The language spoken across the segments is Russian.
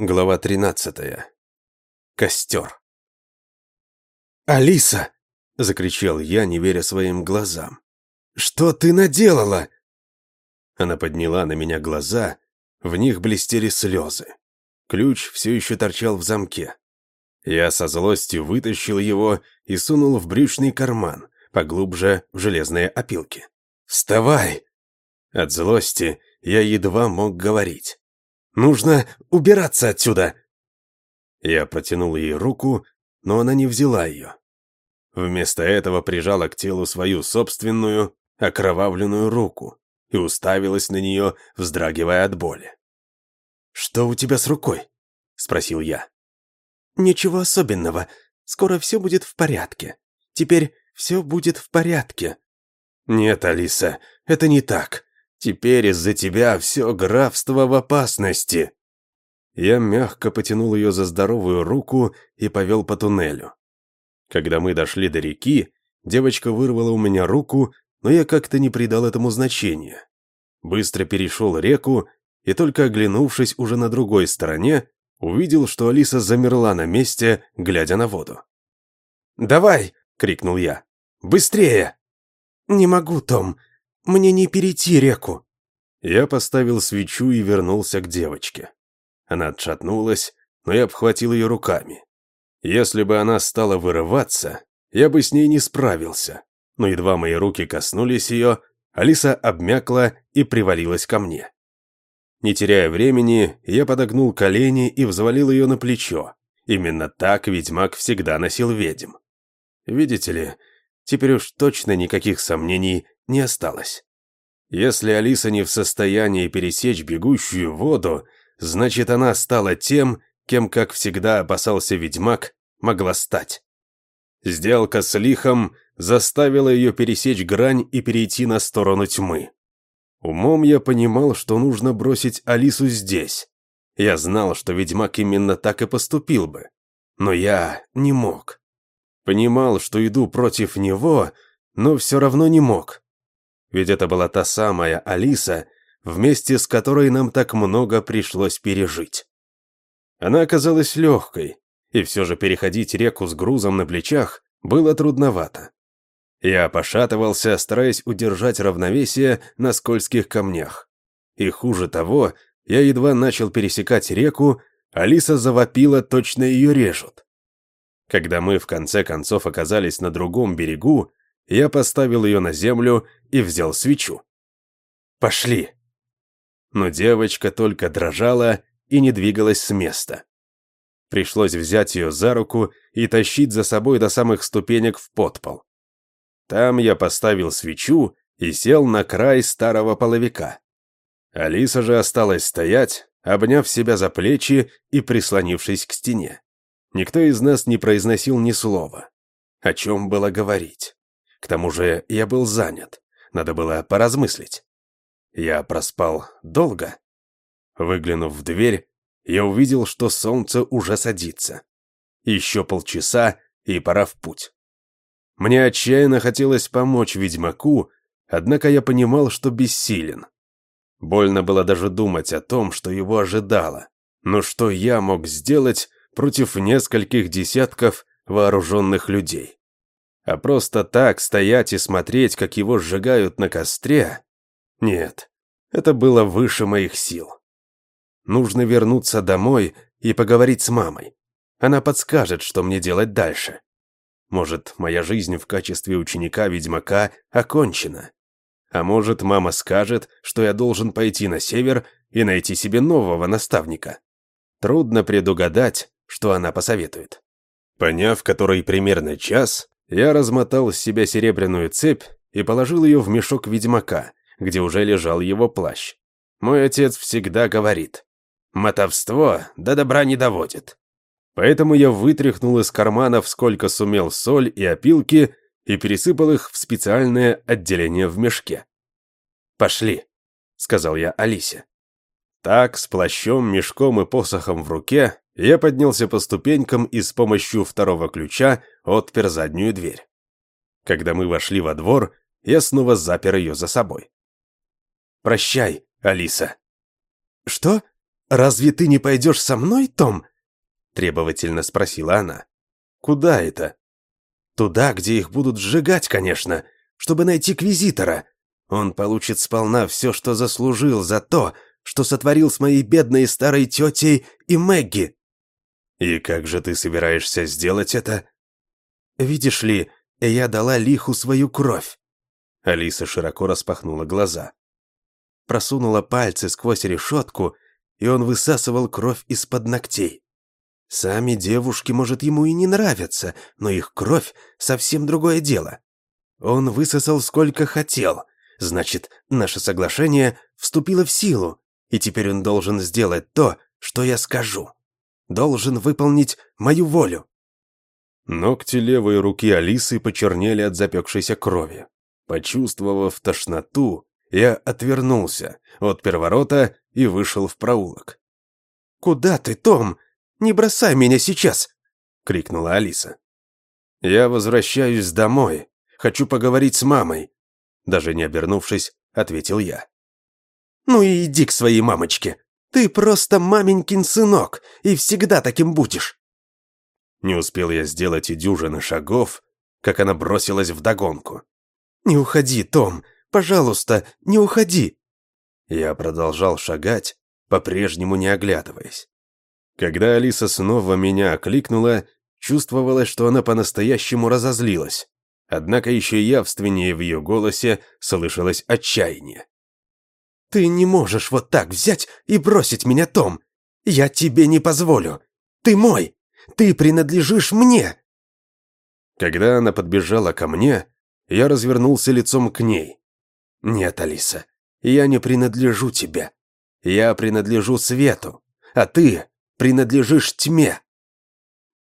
Глава 13. Костер. «Алиса!» — закричал я, не веря своим глазам. «Что ты наделала?» Она подняла на меня глаза, в них блестели слезы. Ключ все еще торчал в замке. Я со злостью вытащил его и сунул в брючный карман, поглубже в железные опилки. «Вставай!» От злости я едва мог говорить. Нужно убираться отсюда!» Я протянул ей руку, но она не взяла ее. Вместо этого прижала к телу свою собственную, окровавленную руку и уставилась на нее, вздрагивая от боли. «Что у тебя с рукой?» — спросил я. «Ничего особенного. Скоро все будет в порядке. Теперь все будет в порядке». «Нет, Алиса, это не так. Теперь из-за тебя все графство в опасности». Я мягко потянул ее за здоровую руку и повел по туннелю. Когда мы дошли до реки, девочка вырвала у меня руку, но я как-то не придал этому значения. Быстро перешел реку и только оглянувшись уже на другой стороне, увидел, что Алиса замерла на месте, глядя на воду. «Давай!» — крикнул я. «Быстрее!» «Не могу, Том. Мне не перейти реку». Я поставил свечу и вернулся к девочке. Она отшатнулась, но я обхватил ее руками. Если бы она стала вырываться, я бы с ней не справился. Но едва мои руки коснулись ее, Алиса обмякла и привалилась ко мне. Не теряя времени, я подогнул колени и взвалил ее на плечо. Именно так ведьмак всегда носил ведьм. Видите ли, теперь уж точно никаких сомнений не осталось. Если Алиса не в состоянии пересечь бегущую воду, значит, она стала тем, кем, как всегда опасался ведьмак, могла стать. Сделка с лихом заставила ее пересечь грань и перейти на сторону тьмы. Умом я понимал, что нужно бросить Алису здесь. Я знал, что ведьмак именно так и поступил бы. Но я не мог. Понимал, что иду против него, но все равно не мог. Ведь это была та самая Алиса, вместе с которой нам так много пришлось пережить. Она оказалась легкой, и все же переходить реку с грузом на плечах было трудновато. Я пошатывался, стараясь удержать равновесие на скользких камнях. И хуже того, я едва начал пересекать реку, Алиса завопила, точно ее режут. Когда мы в конце концов оказались на другом берегу, я поставил ее на землю и взял свечу. «Пошли!» Но девочка только дрожала и не двигалась с места. Пришлось взять ее за руку и тащить за собой до самых ступенек в подпол. Там я поставил свечу и сел на край старого половика. Алиса же осталась стоять, обняв себя за плечи и прислонившись к стене. Никто из нас не произносил ни слова. О чем было говорить? К тому же я был занят. Надо было поразмыслить. Я проспал долго. Выглянув в дверь, я увидел, что солнце уже садится. Еще полчаса, и пора в путь. Мне отчаянно хотелось помочь ведьмаку, однако я понимал, что бессилен. Больно было даже думать о том, что его ожидало. Но что я мог сделать против нескольких десятков вооруженных людей? А просто так стоять и смотреть, как его сжигают на костре? Нет, это было выше моих сил. Нужно вернуться домой и поговорить с мамой. Она подскажет, что мне делать дальше. Может, моя жизнь в качестве ученика-ведьмака окончена. А может, мама скажет, что я должен пойти на север и найти себе нового наставника. Трудно предугадать, что она посоветует. Поняв, который примерно час, я размотал с себя серебряную цепь и положил ее в мешок ведьмака, где уже лежал его плащ. Мой отец всегда говорит, «Мотовство до добра не доводит». Поэтому я вытряхнул из карманов сколько сумел соль и опилки и пересыпал их в специальное отделение в мешке. «Пошли», — сказал я Алисе. Так, с плащом, мешком и посохом в руке, я поднялся по ступенькам и с помощью второго ключа отпер заднюю дверь. Когда мы вошли во двор, я снова запер ее за собой. «Прощай, Алиса». «Что?» разве ты не пойдешь со мной, Том?» Требовательно спросила она. «Куда это?» «Туда, где их будут сжигать, конечно, чтобы найти Квизитора. Он получит сполна все, что заслужил за то, что сотворил с моей бедной старой тетей и Мэгги». «И как же ты собираешься сделать это?» «Видишь ли, я дала лиху свою кровь». Алиса широко распахнула глаза. Просунула пальцы сквозь решетку, и он высасывал кровь из-под ногтей. Сами девушки, может, ему и не нравятся, но их кровь — совсем другое дело. Он высосал сколько хотел, значит, наше соглашение вступило в силу, и теперь он должен сделать то, что я скажу. Должен выполнить мою волю. Ногти левой руки Алисы почернели от запекшейся крови. Почувствовав тошноту, я отвернулся от перворота и вышел в проулок. «Куда ты, Том? Не бросай меня сейчас!» — крикнула Алиса. «Я возвращаюсь домой. Хочу поговорить с мамой». Даже не обернувшись, ответил я. «Ну и иди к своей мамочке. Ты просто маменькин сынок, и всегда таким будешь». Не успел я сделать и дюжины шагов, как она бросилась вдогонку. «Не уходи, Том, пожалуйста, не уходи!» Я продолжал шагать, по-прежнему не оглядываясь. Когда Алиса снова меня окликнула, чувствовалось, что она по-настоящему разозлилась. Однако еще явственнее в ее голосе слышалось отчаяние. «Ты не можешь вот так взять и бросить меня, Том! Я тебе не позволю! Ты мой! Ты принадлежишь мне!» Когда она подбежала ко мне, я развернулся лицом к ней. «Нет, Алиса, я не принадлежу тебе. Я принадлежу свету, а ты принадлежишь тьме».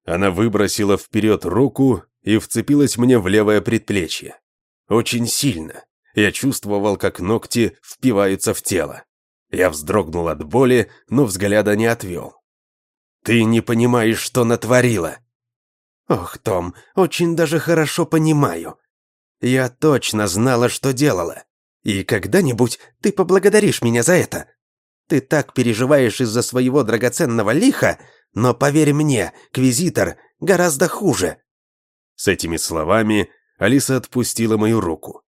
Она выбросила вперед руку и вцепилась мне в левое предплечье. Очень сильно. Я чувствовал, как ногти впиваются в тело. Я вздрогнул от боли, но взгляда не отвел. «Ты не понимаешь, что натворила!» «Ох, Том, очень даже хорошо понимаю. Я точно знала, что делала. И когда-нибудь ты поблагодаришь меня за это. Ты так переживаешь из-за своего драгоценного лиха, но поверь мне, Квизитор гораздо хуже». С этими словами Алиса отпустила мою руку.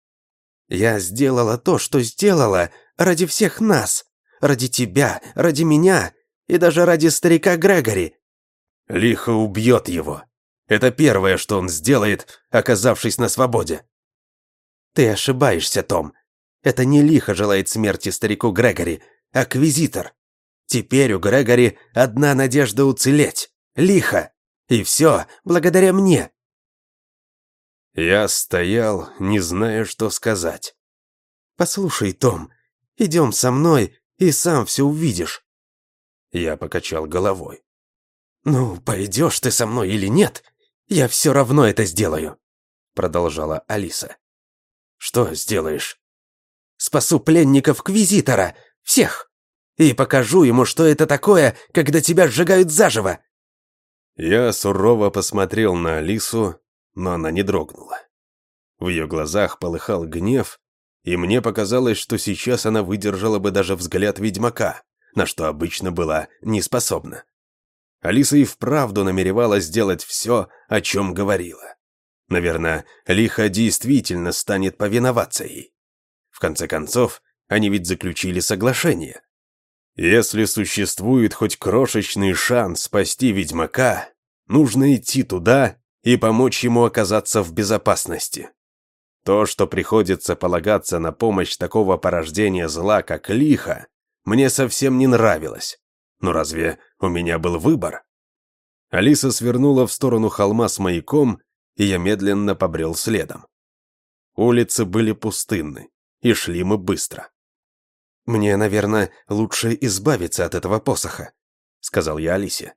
«Я сделала то, что сделала, ради всех нас. Ради тебя, ради меня и даже ради старика Грегори. Лихо убьет его. Это первое, что он сделает, оказавшись на свободе. Ты ошибаешься, Том. Это не лихо желает смерти старику Грегори, а Квизитор. Теперь у Грегори одна надежда уцелеть. Лихо. И все благодаря мне. Я стоял, не зная, что сказать. «Послушай, Том, идем со мной, и сам все увидишь». Я покачал головой. «Ну, пойдешь ты со мной или нет, я все равно это сделаю», продолжала Алиса. Что сделаешь? Спасу пленников Квизитора, всех, и покажу ему, что это такое, когда тебя сжигают заживо. Я сурово посмотрел на Алису, но она не дрогнула. В ее глазах полыхал гнев, и мне показалось, что сейчас она выдержала бы даже взгляд ведьмака, на что обычно была не способна. Алиса и вправду намеревалась сделать все, о чем говорила. Наверное, Лиха действительно станет повиноваться ей. В конце концов, они ведь заключили соглашение. Если существует хоть крошечный шанс спасти ведьмака, нужно идти туда и помочь ему оказаться в безопасности. То, что приходится полагаться на помощь такого порождения зла, как лиха, мне совсем не нравилось. Но разве у меня был выбор? Алиса свернула в сторону холма с маяком и я медленно побрел следом. Улицы были пустынны, и шли мы быстро. «Мне, наверное, лучше избавиться от этого посоха», — сказал я Алисе.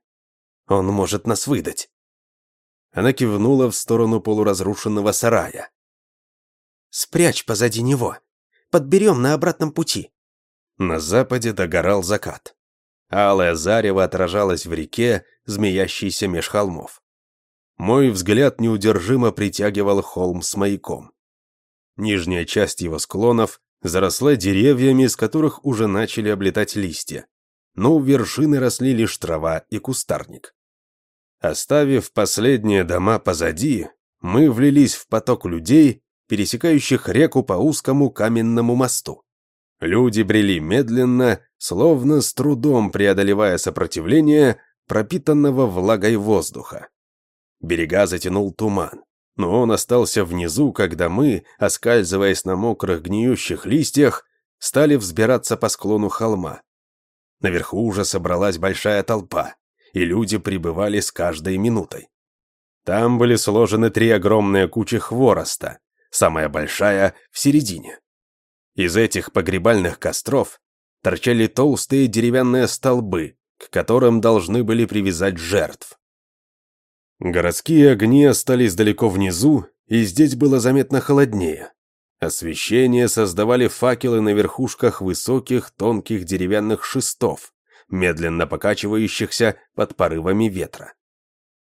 «Он может нас выдать». Она кивнула в сторону полуразрушенного сарая. «Спрячь позади него. Подберем на обратном пути». На западе догорал закат. Алое зарево отражалось в реке, змеящейся меж холмов. Мой взгляд неудержимо притягивал холм с маяком. Нижняя часть его склонов заросла деревьями, из которых уже начали облетать листья. но у вершины росли лишь трава и кустарник. Оставив последние дома позади, мы влились в поток людей, пересекающих реку по узкому каменному мосту. Люди брели медленно, словно с трудом преодолевая сопротивление пропитанного влагой воздуха. Берега затянул туман, но он остался внизу, когда мы, оскальзываясь на мокрых гниющих листьях, стали взбираться по склону холма. Наверху уже собралась большая толпа, и люди прибывали с каждой минутой. Там были сложены три огромные кучи хвороста, самая большая в середине. Из этих погребальных костров торчали толстые деревянные столбы, к которым должны были привязать жертв. Городские огни остались далеко внизу, и здесь было заметно холоднее. Освещение создавали факелы на верхушках высоких тонких деревянных шестов, медленно покачивающихся под порывами ветра.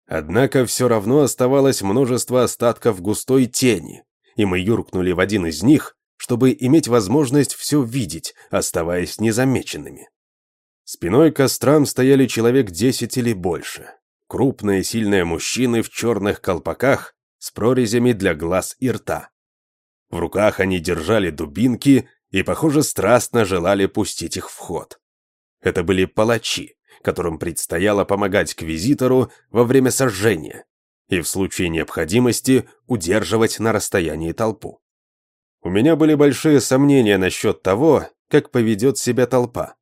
Однако все равно оставалось множество остатков густой тени, и мы юркнули в один из них, чтобы иметь возможность все видеть, оставаясь незамеченными. Спиной к кострам стояли человек десять или больше. Крупные сильные мужчины в черных колпаках с прорезями для глаз и рта. В руках они держали дубинки и, похоже, страстно желали пустить их в ход. Это были палачи, которым предстояло помогать квизитору во время сожжения и в случае необходимости удерживать на расстоянии толпу. У меня были большие сомнения насчет того, как поведет себя толпа.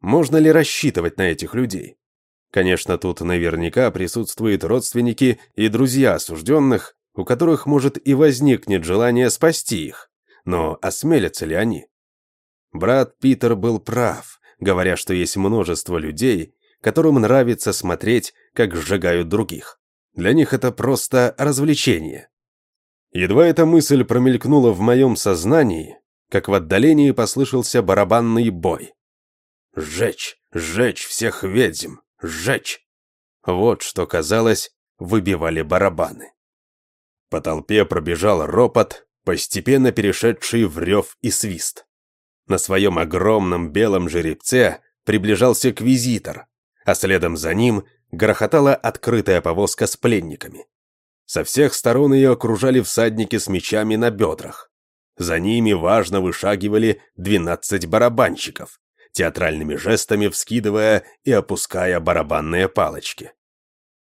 Можно ли рассчитывать на этих людей? Конечно, тут наверняка присутствуют родственники и друзья осужденных, у которых, может, и возникнет желание спасти их. Но осмелятся ли они? Брат Питер был прав, говоря, что есть множество людей, которым нравится смотреть, как сжигают других. Для них это просто развлечение. Едва эта мысль промелькнула в моем сознании, как в отдалении послышался барабанный бой. «Сжечь! Сжечь всех ведьм! Сжечь!» Вот что, казалось, выбивали барабаны. По толпе пробежал ропот, постепенно перешедший в рев и свист. На своем огромном белом жеребце приближался квизитор, а следом за ним грохотала открытая повозка с пленниками. Со всех сторон ее окружали всадники с мечами на бедрах. За ними важно вышагивали двенадцать барабанщиков, театральными жестами вскидывая и опуская барабанные палочки.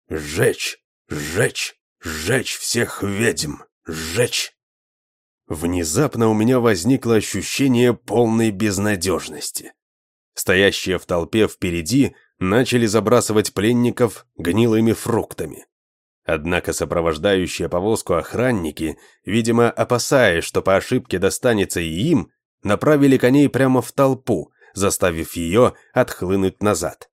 «Сжечь! Сжечь! Сжечь всех ведьм! Сжечь!» Внезапно у меня возникло ощущение полной безнадежности. Стоящие в толпе впереди начали забрасывать пленников гнилыми фруктами. Однако сопровождающие повозку охранники, видимо, опасаясь, что по ошибке достанется и им, направили коней прямо в толпу, заставив ее отхлынуть назад.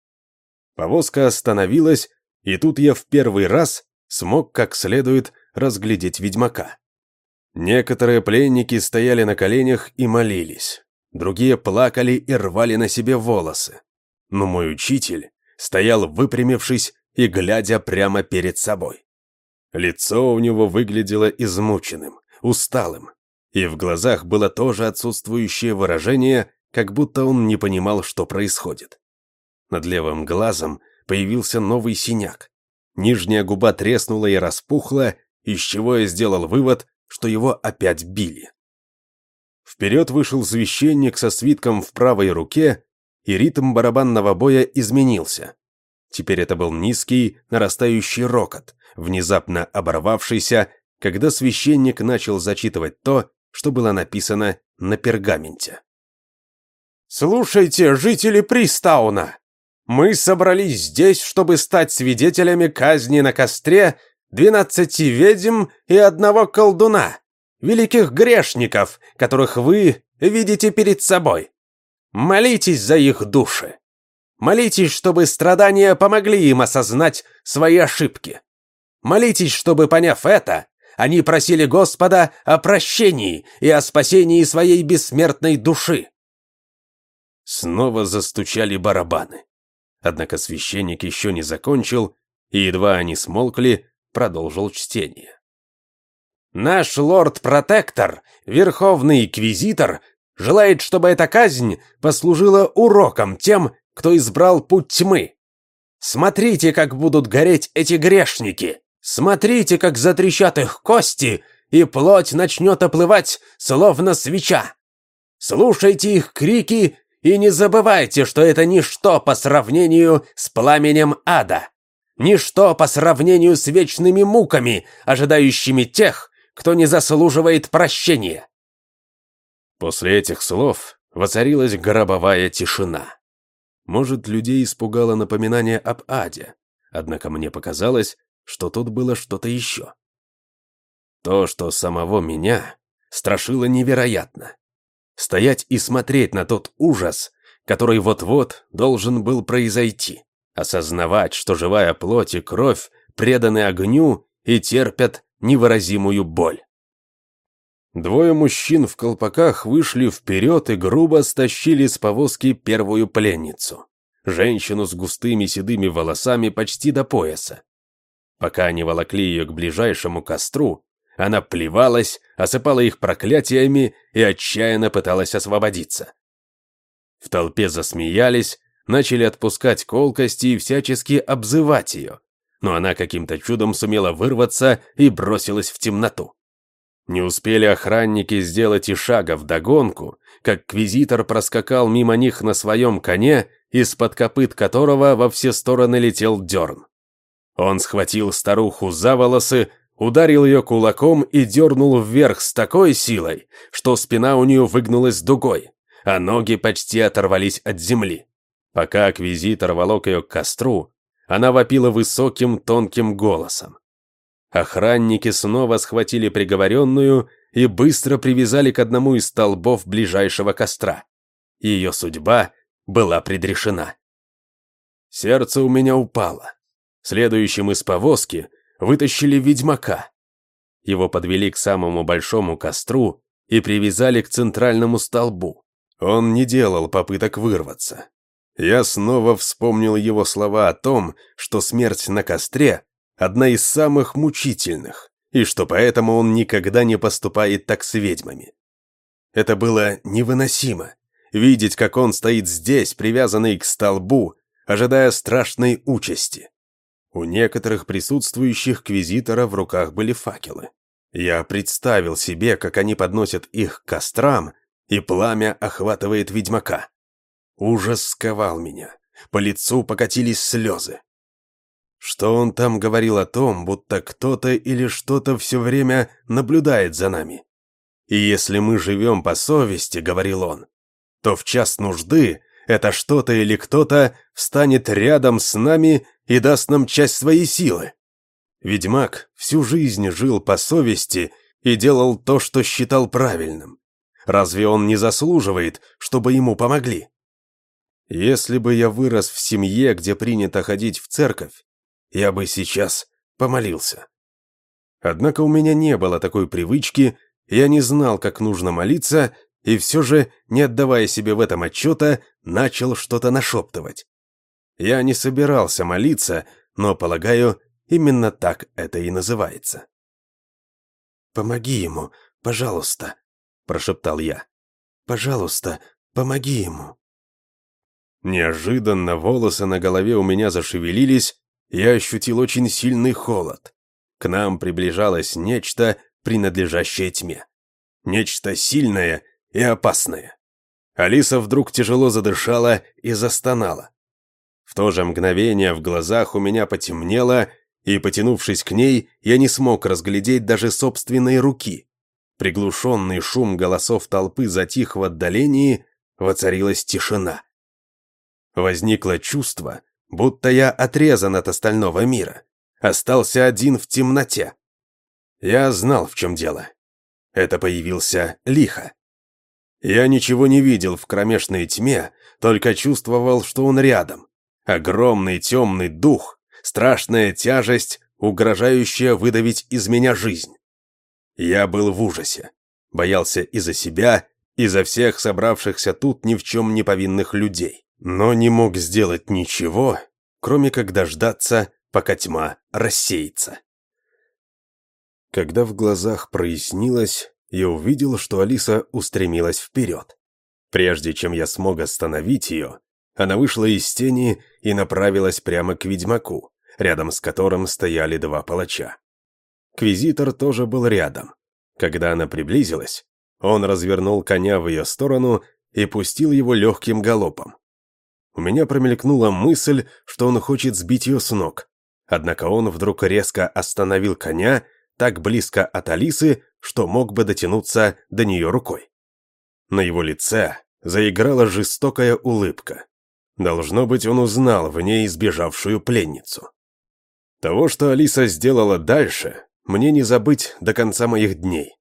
Повозка остановилась, и тут я в первый раз смог как следует разглядеть ведьмака. Некоторые пленники стояли на коленях и молились, другие плакали и рвали на себе волосы. Но мой учитель стоял выпрямившись и глядя прямо перед собой. Лицо у него выглядело измученным, усталым, и в глазах было тоже отсутствующее выражение, как будто он не понимал, что происходит. Над левым глазом появился новый синяк. Нижняя губа треснула и распухла, из чего я сделал вывод, что его опять били. Вперед вышел священник со свитком в правой руке, и ритм барабанного боя изменился. Теперь это был низкий, нарастающий рокот, внезапно оборвавшийся, когда священник начал зачитывать то, что было написано на пергаменте. «Слушайте, жители Пристауна! Мы собрались здесь, чтобы стать свидетелями казни на костре двенадцати ведьм и одного колдуна, великих грешников, которых вы видите перед собой. Молитесь за их души. Молитесь, чтобы страдания помогли им осознать свои ошибки. Молитесь, чтобы, поняв это, они просили Господа о прощении и о спасении своей бессмертной души. Снова застучали барабаны. Однако священник еще не закончил, и едва они смолкли, продолжил чтение. «Наш лорд-протектор, верховный инквизитор, желает, чтобы эта казнь послужила уроком тем, кто избрал путь тьмы. Смотрите, как будут гореть эти грешники. Смотрите, как затрещат их кости, и плоть начнет оплывать, словно свеча. Слушайте их крики и не забывайте, что это ничто по сравнению с пламенем ада. Ничто по сравнению с вечными муками, ожидающими тех, кто не заслуживает прощения. После этих слов воцарилась гробовая тишина. Может, людей испугало напоминание об аде, однако мне показалось, что тут было что-то еще. То, что самого меня страшило невероятно. Стоять и смотреть на тот ужас, который вот-вот должен был произойти. Осознавать, что живая плоть и кровь преданы огню и терпят невыразимую боль. Двое мужчин в колпаках вышли вперед и грубо стащили с повозки первую пленницу. Женщину с густыми седыми волосами почти до пояса. Пока они волокли ее к ближайшему костру, она плевалась, осыпала их проклятиями и отчаянно пыталась освободиться. В толпе засмеялись, начали отпускать колкости и всячески обзывать ее, но она каким-то чудом сумела вырваться и бросилась в темноту. Не успели охранники сделать и шага догонку, как квизитор проскакал мимо них на своем коне, из-под копыт которого во все стороны летел дерн. Он схватил старуху за волосы, ударил ее кулаком и дернул вверх с такой силой, что спина у нее выгнулась дугой, а ноги почти оторвались от земли. Пока аквизитор волок ее к костру, она вопила высоким тонким голосом. Охранники снова схватили приговоренную и быстро привязали к одному из столбов ближайшего костра. Ее судьба была предрешена. Сердце у меня упало. Следующим из повозки вытащили ведьмака. Его подвели к самому большому костру и привязали к центральному столбу. Он не делал попыток вырваться. Я снова вспомнил его слова о том, что смерть на костре – одна из самых мучительных, и что поэтому он никогда не поступает так с ведьмами. Это было невыносимо – видеть, как он стоит здесь, привязанный к столбу, ожидая страшной участи. У некоторых присутствующих квизитора в руках были факелы. Я представил себе, как они подносят их к кострам, и пламя охватывает ведьмака. Ужас сковал меня. По лицу покатились слезы. Что он там говорил о том, будто кто-то или что-то все время наблюдает за нами? И если мы живем по совести, говорил он, то в час нужды это что-то или кто-то встанет рядом с нами и даст нам часть своей силы. Ведьмак всю жизнь жил по совести и делал то, что считал правильным. Разве он не заслуживает, чтобы ему помогли? Если бы я вырос в семье, где принято ходить в церковь, я бы сейчас помолился. Однако у меня не было такой привычки, я не знал, как нужно молиться, и все же, не отдавая себе в этом отчета, начал что-то нашептывать. Я не собирался молиться, но, полагаю, именно так это и называется. «Помоги ему, пожалуйста», – прошептал я. «Пожалуйста, помоги ему». Неожиданно волосы на голове у меня зашевелились, я ощутил очень сильный холод. К нам приближалось нечто, принадлежащее тьме. Нечто сильное и опасное. Алиса вдруг тяжело задышала и застонала. В то же мгновение в глазах у меня потемнело, и, потянувшись к ней, я не смог разглядеть даже собственные руки. Приглушенный шум голосов толпы затих в отдалении, воцарилась тишина. Возникло чувство, будто я отрезан от остального мира, остался один в темноте. Я знал, в чем дело. Это появился лихо. Я ничего не видел в кромешной тьме, только чувствовал, что он рядом, Огромный темный дух, страшная тяжесть, угрожающая выдавить из меня жизнь. Я был в ужасе, боялся и за себя, и за всех собравшихся тут ни в чем не повинных людей, но не мог сделать ничего, кроме как дождаться, пока тьма рассеется. Когда в глазах прояснилось, я увидел, что Алиса устремилась вперед. Прежде чем я смог остановить ее, Она вышла из тени и направилась прямо к ведьмаку, рядом с которым стояли два палача. Квизитор тоже был рядом. Когда она приблизилась, он развернул коня в ее сторону и пустил его легким галопом. У меня промелькнула мысль, что он хочет сбить ее с ног. Однако он вдруг резко остановил коня так близко от Алисы, что мог бы дотянуться до нее рукой. На его лице заиграла жестокая улыбка. Должно быть, он узнал в ней избежавшую пленницу. Того, что Алиса сделала дальше, мне не забыть до конца моих дней.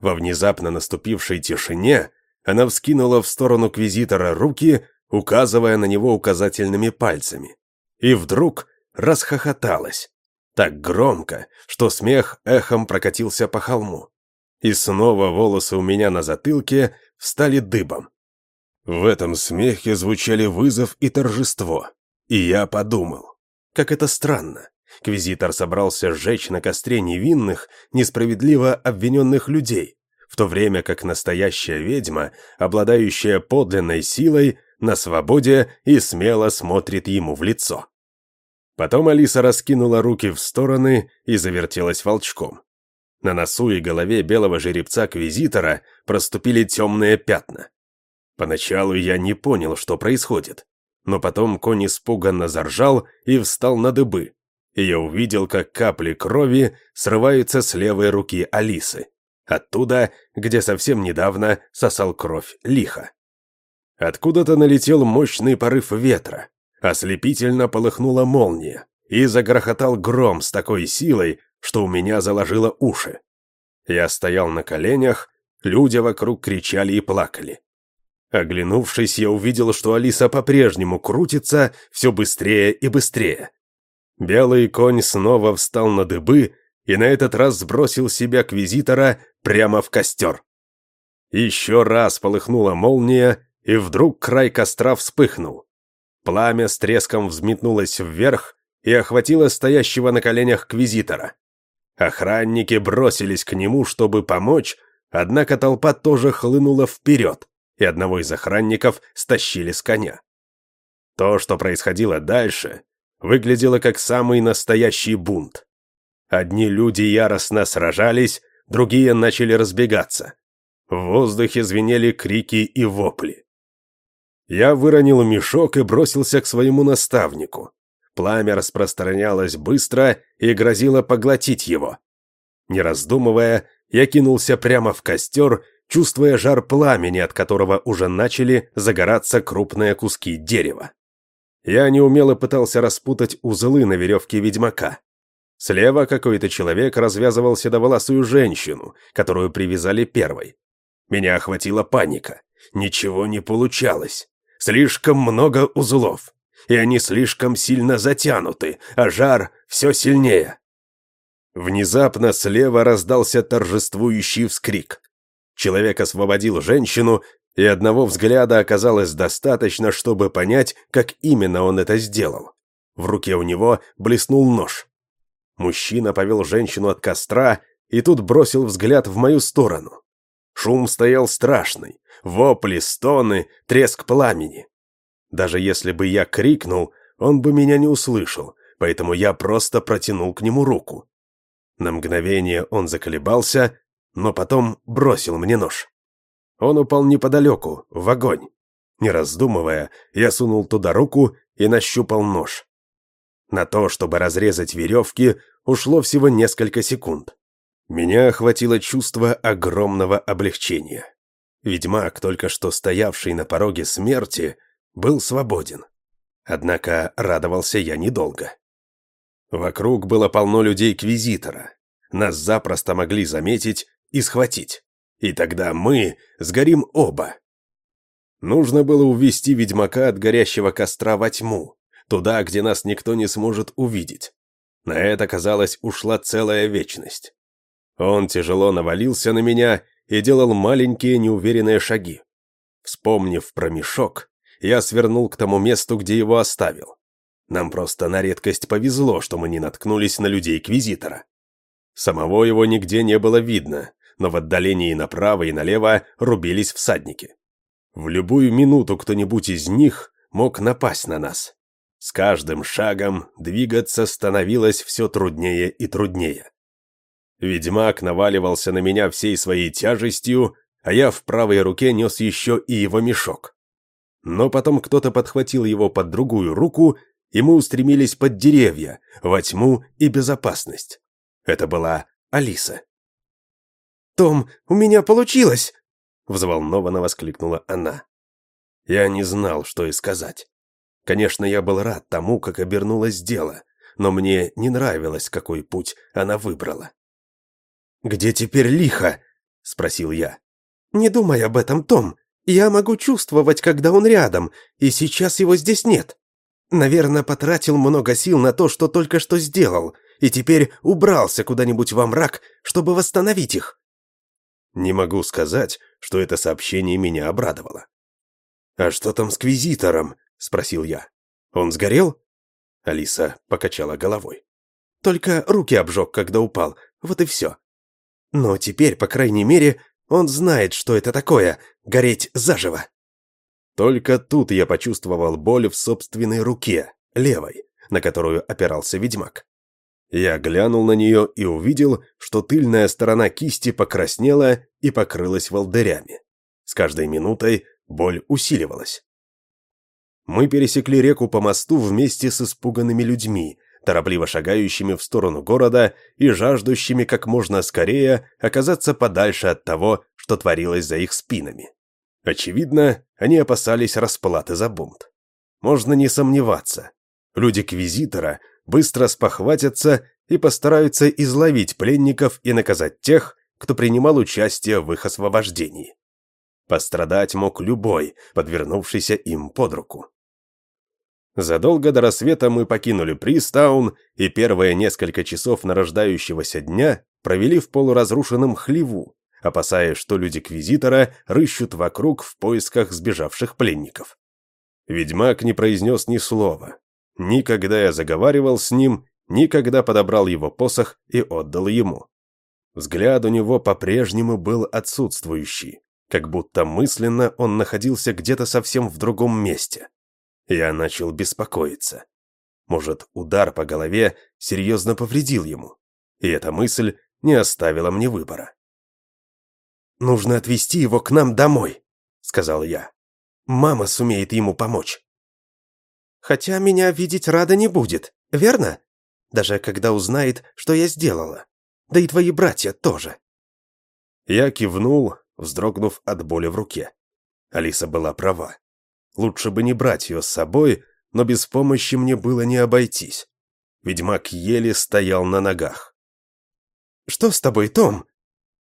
Во внезапно наступившей тишине она вскинула в сторону квизитора руки, указывая на него указательными пальцами. И вдруг расхохоталась. Так громко, что смех эхом прокатился по холму. И снова волосы у меня на затылке встали дыбом. В этом смехе звучали вызов и торжество. И я подумал, как это странно. Квизитор собрался сжечь на костре невинных, несправедливо обвиненных людей, в то время как настоящая ведьма, обладающая подлинной силой, на свободе и смело смотрит ему в лицо. Потом Алиса раскинула руки в стороны и завертелась волчком. На носу и голове белого жеребца-квизитора проступили темные пятна. Поначалу я не понял, что происходит, но потом конь испуганно заржал и встал на дыбы, и я увидел, как капли крови срываются с левой руки Алисы, оттуда, где совсем недавно сосал кровь лихо. Откуда-то налетел мощный порыв ветра, ослепительно полыхнула молния, и загрохотал гром с такой силой, что у меня заложило уши. Я стоял на коленях, люди вокруг кричали и плакали. Оглянувшись, я увидел, что Алиса по-прежнему крутится все быстрее и быстрее. Белый конь снова встал на дыбы и на этот раз сбросил себя квизитора прямо в костер. Еще раз полыхнула молния, и вдруг край костра вспыхнул. Пламя с треском взметнулось вверх и охватило стоящего на коленях квизитора. Охранники бросились к нему, чтобы помочь, однако толпа тоже хлынула вперед, и одного из охранников стащили с коня. То, что происходило дальше, выглядело как самый настоящий бунт. Одни люди яростно сражались, другие начали разбегаться. В воздухе звенели крики и вопли. Я выронил мешок и бросился к своему наставнику. Пламя распространялось быстро и грозило поглотить его. Не раздумывая, я кинулся прямо в костер, чувствуя жар пламени, от которого уже начали загораться крупные куски дерева. Я неумело пытался распутать узлы на веревке ведьмака. Слева какой-то человек развязывал седоволосую женщину, которую привязали первой. Меня охватила паника. Ничего не получалось. Слишком много узлов и они слишком сильно затянуты, а жар все сильнее. Внезапно слева раздался торжествующий вскрик. Человек освободил женщину, и одного взгляда оказалось достаточно, чтобы понять, как именно он это сделал. В руке у него блеснул нож. Мужчина повел женщину от костра и тут бросил взгляд в мою сторону. Шум стоял страшный, вопли, стоны, треск пламени. Даже если бы я крикнул, он бы меня не услышал, поэтому я просто протянул к нему руку. На мгновение он заколебался, но потом бросил мне нож. Он упал неподалеку, в огонь. Не раздумывая, я сунул туда руку и нащупал нож. На то, чтобы разрезать веревки, ушло всего несколько секунд. Меня охватило чувство огромного облегчения. Ведьмак, только что стоявший на пороге смерти, был свободен. Однако радовался я недолго. Вокруг было полно людей-квизитора. Нас запросто могли заметить и схватить. И тогда мы сгорим оба. Нужно было увести ведьмака от горящего костра во тьму, туда, где нас никто не сможет увидеть. На это, казалось, ушла целая вечность. Он тяжело навалился на меня и делал маленькие неуверенные шаги. Вспомнив про мешок, я свернул к тому месту, где его оставил. Нам просто на редкость повезло, что мы не наткнулись на людей-квизитора. Самого его нигде не было видно, но в отдалении направо и налево рубились всадники. В любую минуту кто-нибудь из них мог напасть на нас. С каждым шагом двигаться становилось все труднее и труднее. Ведьмак наваливался на меня всей своей тяжестью, а я в правой руке нес еще и его мешок. Но потом кто-то подхватил его под другую руку, и мы устремились под деревья, во тьму и безопасность. Это была Алиса. «Том, у меня получилось!» — взволнованно воскликнула она. Я не знал, что и сказать. Конечно, я был рад тому, как обернулось дело, но мне не нравилось, какой путь она выбрала. «Где теперь лихо?» — спросил я. «Не думай об этом, Том. Я могу чувствовать, когда он рядом, и сейчас его здесь нет. Наверное, потратил много сил на то, что только что сделал, и теперь убрался куда-нибудь во мрак, чтобы восстановить их. Не могу сказать, что это сообщение меня обрадовало. «А что там с Квизитором?» — спросил я. «Он сгорел?» Алиса покачала головой. «Только руки обжег, когда упал, вот и все. Но теперь, по крайней мере, он знает, что это такое — гореть заживо». Только тут я почувствовал боль в собственной руке, левой, на которую опирался ведьмак. Я глянул на нее и увидел, что тыльная сторона кисти покраснела и покрылась волдырями. С каждой минутой боль усиливалась. Мы пересекли реку по мосту вместе с испуганными людьми, торопливо шагающими в сторону города и жаждущими как можно скорее оказаться подальше от того, что творилось за их спинами. Очевидно, они опасались расплаты за бунт. Можно не сомневаться. Люди-квизитора быстро спохватятся и постараются изловить пленников и наказать тех, кто принимал участие в их освобождении. Пострадать мог любой, подвернувшийся им под руку. Задолго до рассвета мы покинули Пристаун и первые несколько часов нарождающегося дня провели в полуразрушенном хлеву, опасаясь, что люди-квизитора рыщут вокруг в поисках сбежавших пленников. Ведьмак не произнес ни слова. Никогда я заговаривал с ним, никогда подобрал его посох и отдал ему. Взгляд у него по-прежнему был отсутствующий, как будто мысленно он находился где-то совсем в другом месте. Я начал беспокоиться. Может, удар по голове серьезно повредил ему, и эта мысль не оставила мне выбора. «Нужно отвезти его к нам домой», — сказал я. «Мама сумеет ему помочь». «Хотя меня видеть рада не будет, верно? Даже когда узнает, что я сделала. Да и твои братья тоже». Я кивнул, вздрогнув от боли в руке. Алиса была права. Лучше бы не брать ее с собой, но без помощи мне было не обойтись. Ведьмак еле стоял на ногах. «Что с тобой, Том?»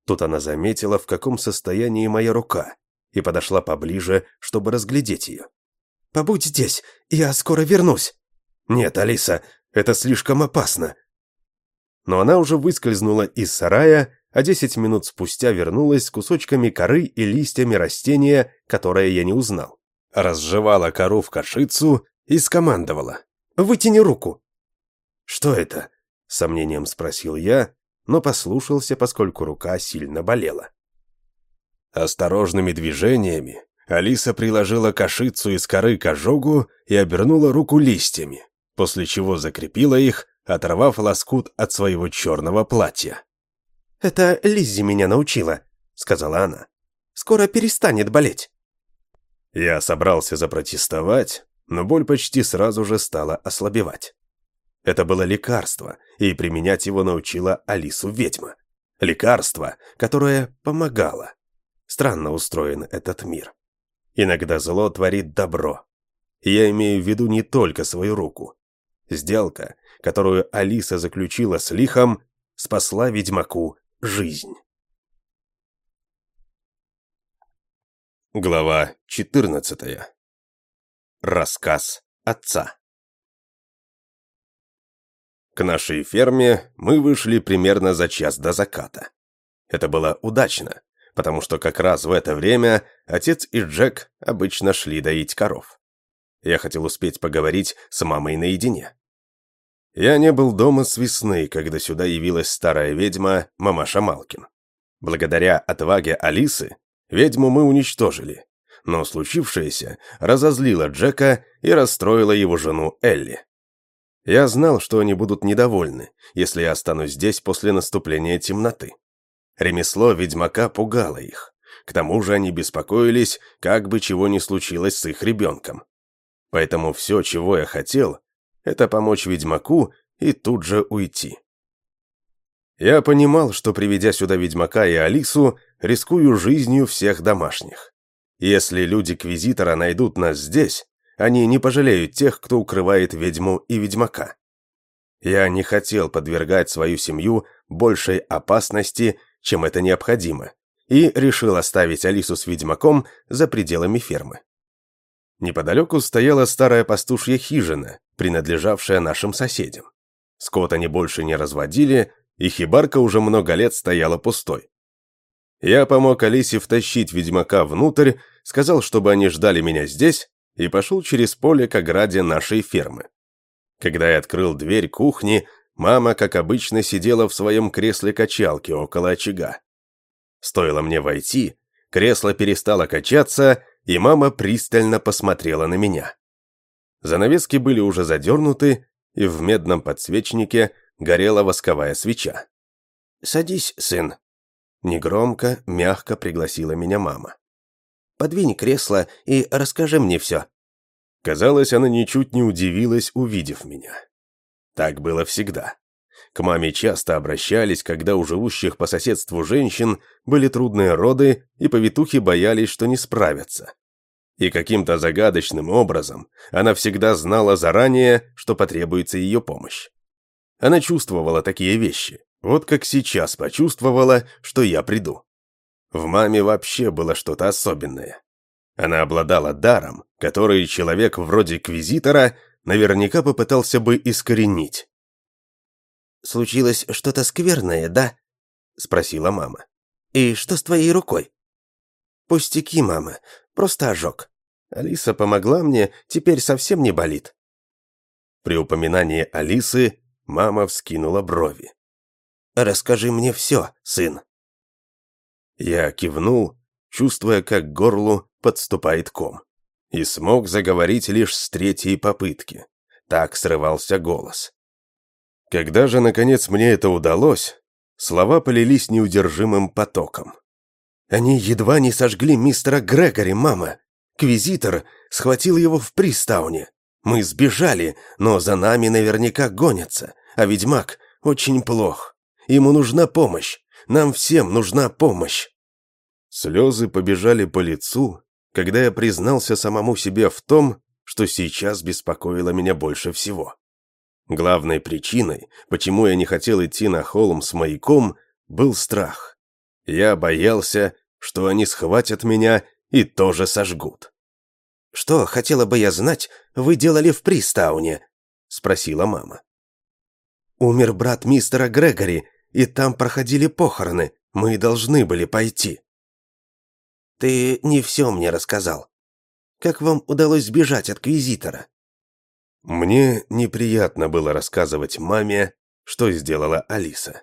Тут она заметила, в каком состоянии моя рука, и подошла поближе, чтобы разглядеть ее. «Побудь здесь, я скоро вернусь». «Нет, Алиса, это слишком опасно». Но она уже выскользнула из сарая, а десять минут спустя вернулась с кусочками коры и листьями растения, которое я не узнал. Разжевала кору в кашицу и скомандовала. «Вытяни руку». «Что это?» — сомнением спросил я, но послушался, поскольку рука сильно болела. Осторожными движениями Алиса приложила кашицу из коры к ожогу и обернула руку листьями, после чего закрепила их, оторвав лоскут от своего черного платья. «Это Лиззи меня научила», — сказала она. «Скоро перестанет болеть». Я собрался запротестовать, но боль почти сразу же стала ослабевать. Это было лекарство, и применять его научила Алису ведьма. Лекарство, которое помогало. Странно устроен этот мир. Иногда зло творит добро. я имею в виду не только свою руку. Сделка, которую Алиса заключила с лихом, спасла ведьмаку жизнь. Глава 14. Рассказ отца. К нашей ферме мы вышли примерно за час до заката. Это было удачно, потому что как раз в это время отец и Джек обычно шли доить коров. Я хотел успеть поговорить с мамой наедине. Я не был дома с весны, когда сюда явилась старая ведьма Мамаша Малкин. Благодаря отваге Алисы ведьму мы уничтожили, Но случившееся разозлило Джека и расстроило его жену Элли. Я знал, что они будут недовольны, если я останусь здесь после наступления темноты. Ремесло ведьмака пугало их. К тому же они беспокоились, как бы чего ни случилось с их ребенком. Поэтому все, чего я хотел, это помочь ведьмаку и тут же уйти. Я понимал, что, приведя сюда ведьмака и Алису, рискую жизнью всех домашних. Если люди-квизитора найдут нас здесь, они не пожалеют тех, кто укрывает ведьму и ведьмака. Я не хотел подвергать свою семью большей опасности, чем это необходимо, и решил оставить Алису с ведьмаком за пределами фермы. Неподалеку стояла старая пастушья хижина, принадлежавшая нашим соседям. Скот они больше не разводили, и хибарка уже много лет стояла пустой. Я помог Алисе втащить ведьмака внутрь, сказал, чтобы они ждали меня здесь, и пошел через поле к ограде нашей фермы. Когда я открыл дверь кухни, мама, как обычно, сидела в своем кресле-качалке около очага. Стоило мне войти, кресло перестало качаться, и мама пристально посмотрела на меня. Занавески были уже задернуты, и в медном подсвечнике горела восковая свеча. «Садись, сын», Негромко, мягко пригласила меня мама. «Подвинь кресло и расскажи мне все». Казалось, она ничуть не удивилась, увидев меня. Так было всегда. К маме часто обращались, когда у живущих по соседству женщин были трудные роды, и повитухи боялись, что не справятся. И каким-то загадочным образом она всегда знала заранее, что потребуется ее помощь. Она чувствовала такие вещи, вот как сейчас почувствовала, что я приду. В маме вообще было что-то особенное. Она обладала даром, который человек вроде квизитора наверняка попытался бы искоренить. «Случилось что-то скверное, да?» — спросила мама. «И что с твоей рукой?» «Пустяки, мама, просто ожог. Алиса помогла мне, теперь совсем не болит». При упоминании Алисы мама вскинула брови. Расскажи мне все, сын». Я кивнул, чувствуя, как к горлу подступает ком. И смог заговорить лишь с третьей попытки. Так срывался голос. Когда же, наконец, мне это удалось, слова полились неудержимым потоком. Они едва не сожгли мистера Грегори, мама. Квизитор схватил его в Пристауне. Мы сбежали, но за нами наверняка гонятся, а ведьмак очень плох. Ему нужна помощь. Нам всем нужна помощь. Слезы побежали по лицу, когда я признался самому себе в том, что сейчас беспокоило меня больше всего. Главной причиной, почему я не хотел идти на холм с маяком, был страх. Я боялся, что они схватят меня и тоже сожгут. «Что, хотела бы я знать, вы делали в Пристауне?» — спросила мама. «Умер брат мистера Грегори, и там проходили похороны. Мы должны были пойти». «Ты не все мне рассказал. Как вам удалось сбежать от Квизитора?» Мне неприятно было рассказывать маме, что сделала Алиса.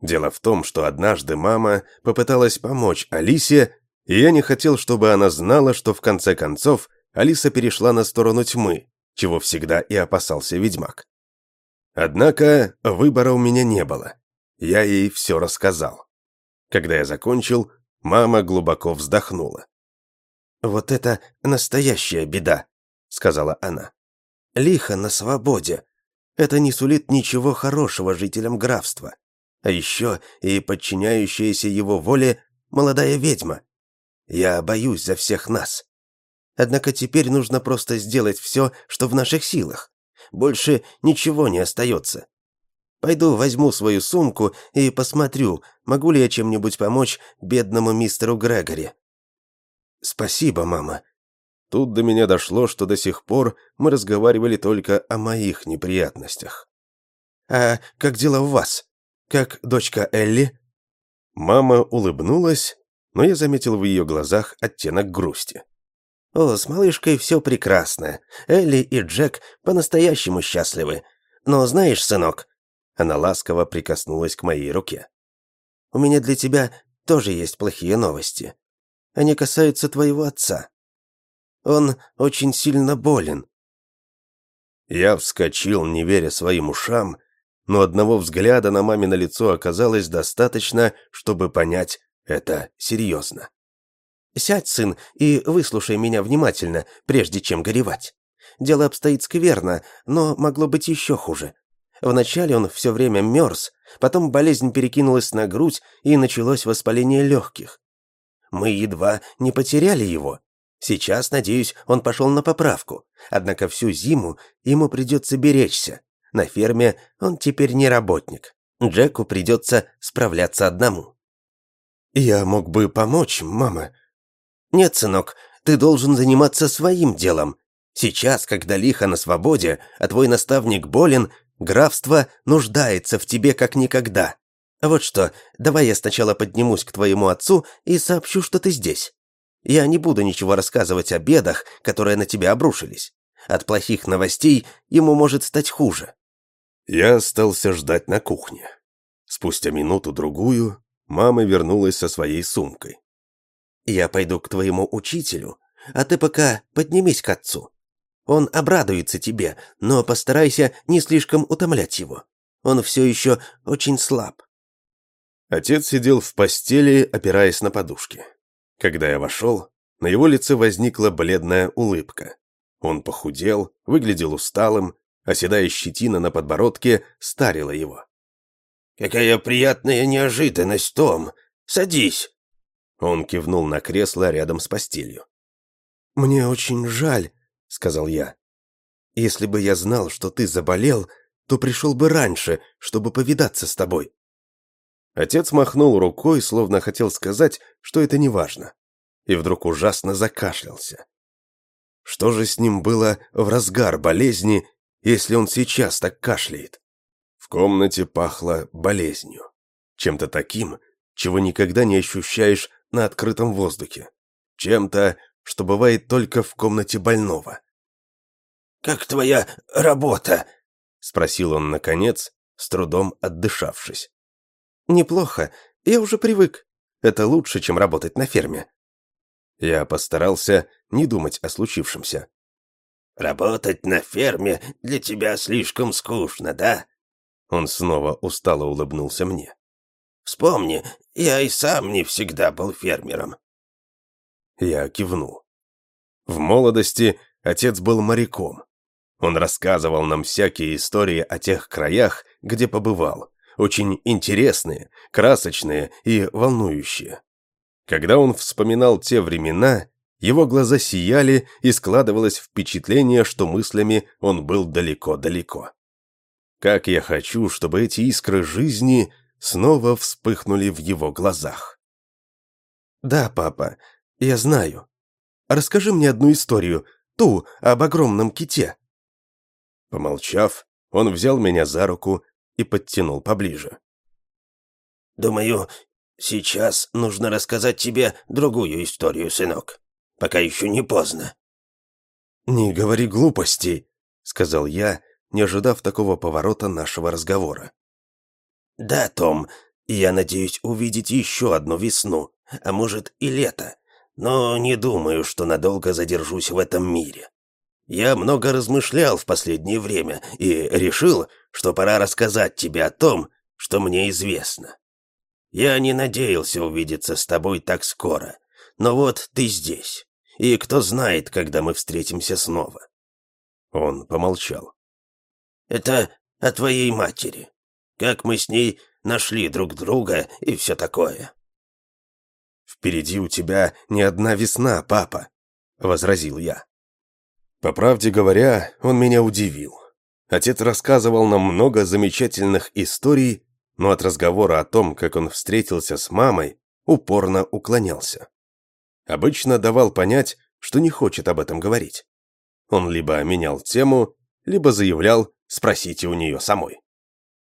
Дело в том, что однажды мама попыталась помочь Алисе, и я не хотел, чтобы она знала, что в конце концов Алиса перешла на сторону тьмы, чего всегда и опасался ведьмак. Однако выбора у меня не было. Я ей все рассказал. Когда я закончил, мама глубоко вздохнула. «Вот это настоящая беда», — сказала она. «Лихо на свободе. Это не сулит ничего хорошего жителям графства. А еще и подчиняющаяся его воле молодая ведьма. Я боюсь за всех нас. Однако теперь нужно просто сделать все, что в наших силах. Больше ничего не остается. Пойду возьму свою сумку и посмотрю, могу ли я чем-нибудь помочь бедному мистеру Грегори». «Спасибо, мама». Тут до меня дошло, что до сих пор мы разговаривали только о моих неприятностях. «А как дела у вас? Как дочка Элли?» Мама улыбнулась, но я заметил в ее глазах оттенок грусти. «О, с малышкой все прекрасно. Элли и Джек по-настоящему счастливы. Но знаешь, сынок, она ласково прикоснулась к моей руке. «У меня для тебя тоже есть плохие новости. Они касаются твоего отца. Он очень сильно болен». Я вскочил, не веря своим ушам, но одного взгляда на мамино лицо оказалось достаточно, чтобы понять, это серьезно. «Сядь, сын, и выслушай меня внимательно, прежде чем горевать. Дело обстоит скверно, но могло быть еще хуже. Вначале он все время мерз, потом болезнь перекинулась на грудь, и началось воспаление легких. Мы едва не потеряли его. Сейчас, надеюсь, он пошел на поправку, однако всю зиму ему придется беречься. На ферме он теперь не работник. Джеку придется справляться одному. «Я мог бы помочь, мама», «Нет, сынок, ты должен заниматься своим делом. Сейчас, когда лихо на свободе, а твой наставник болен, графство нуждается в тебе как никогда. Вот что, давай я сначала поднимусь к твоему отцу и сообщу, что ты здесь. Я не буду ничего рассказывать о бедах, которые на тебя обрушились. От плохих новостей ему может стать хуже». Я остался ждать на кухне. Спустя минуту-другую мама вернулась со своей сумкой. Я пойду к твоему учителю, а ты пока поднимись к отцу. Он обрадуется тебе, но постарайся не слишком утомлять его. Он все еще очень слаб». Отец сидел в постели, опираясь на подушки. Когда я вошел, на его лице возникла бледная улыбка. Он похудел, выглядел усталым, а седая щетина на подбородке старила его. «Какая приятная неожиданность, Том! Садись!» Он кивнул на кресло рядом с постелью. «Мне очень жаль», — сказал я. «Если бы я знал, что ты заболел, то пришел бы раньше, чтобы повидаться с тобой». Отец махнул рукой, словно хотел сказать, что это не важно, и вдруг ужасно закашлялся. Что же с ним было в разгар болезни, если он сейчас так кашляет? В комнате пахло болезнью, чем-то таким, чего никогда не ощущаешь на открытом воздухе. Чем-то, что бывает только в комнате больного. «Как твоя работа?» — спросил он наконец, с трудом отдышавшись. «Неплохо. Я уже привык. Это лучше, чем работать на ферме». Я постарался не думать о случившемся. «Работать на ферме для тебя слишком скучно, да?» Он снова устало улыбнулся мне. Вспомни, я и сам не всегда был фермером». Я кивнул. В молодости отец был моряком. Он рассказывал нам всякие истории о тех краях, где побывал, очень интересные, красочные и волнующие. Когда он вспоминал те времена, его глаза сияли и складывалось впечатление, что мыслями он был далеко-далеко. Как я хочу, чтобы эти искры жизни снова вспыхнули в его глазах. «Да, папа, я знаю. Расскажи мне одну историю, ту об огромном ките». Помолчав, он взял меня за руку и подтянул поближе. «Думаю, сейчас нужно рассказать тебе другую историю, сынок, пока еще не поздно». «Не говори глупостей», — сказал я, не ожидав такого поворота нашего разговора. «Да, Том, я надеюсь увидеть еще одну весну, а может и лето, но не думаю, что надолго задержусь в этом мире. Я много размышлял в последнее время и решил, что пора рассказать тебе о том, что мне известно. Я не надеялся увидеться с тобой так скоро, но вот ты здесь, и кто знает, когда мы встретимся снова». Он помолчал. «Это о твоей матери как мы с ней нашли друг друга и все такое». «Впереди у тебя не одна весна, папа», — возразил я. По правде говоря, он меня удивил. Отец рассказывал нам много замечательных историй, но от разговора о том, как он встретился с мамой, упорно уклонялся. Обычно давал понять, что не хочет об этом говорить. Он либо менял тему, либо заявлял «спросите у нее самой».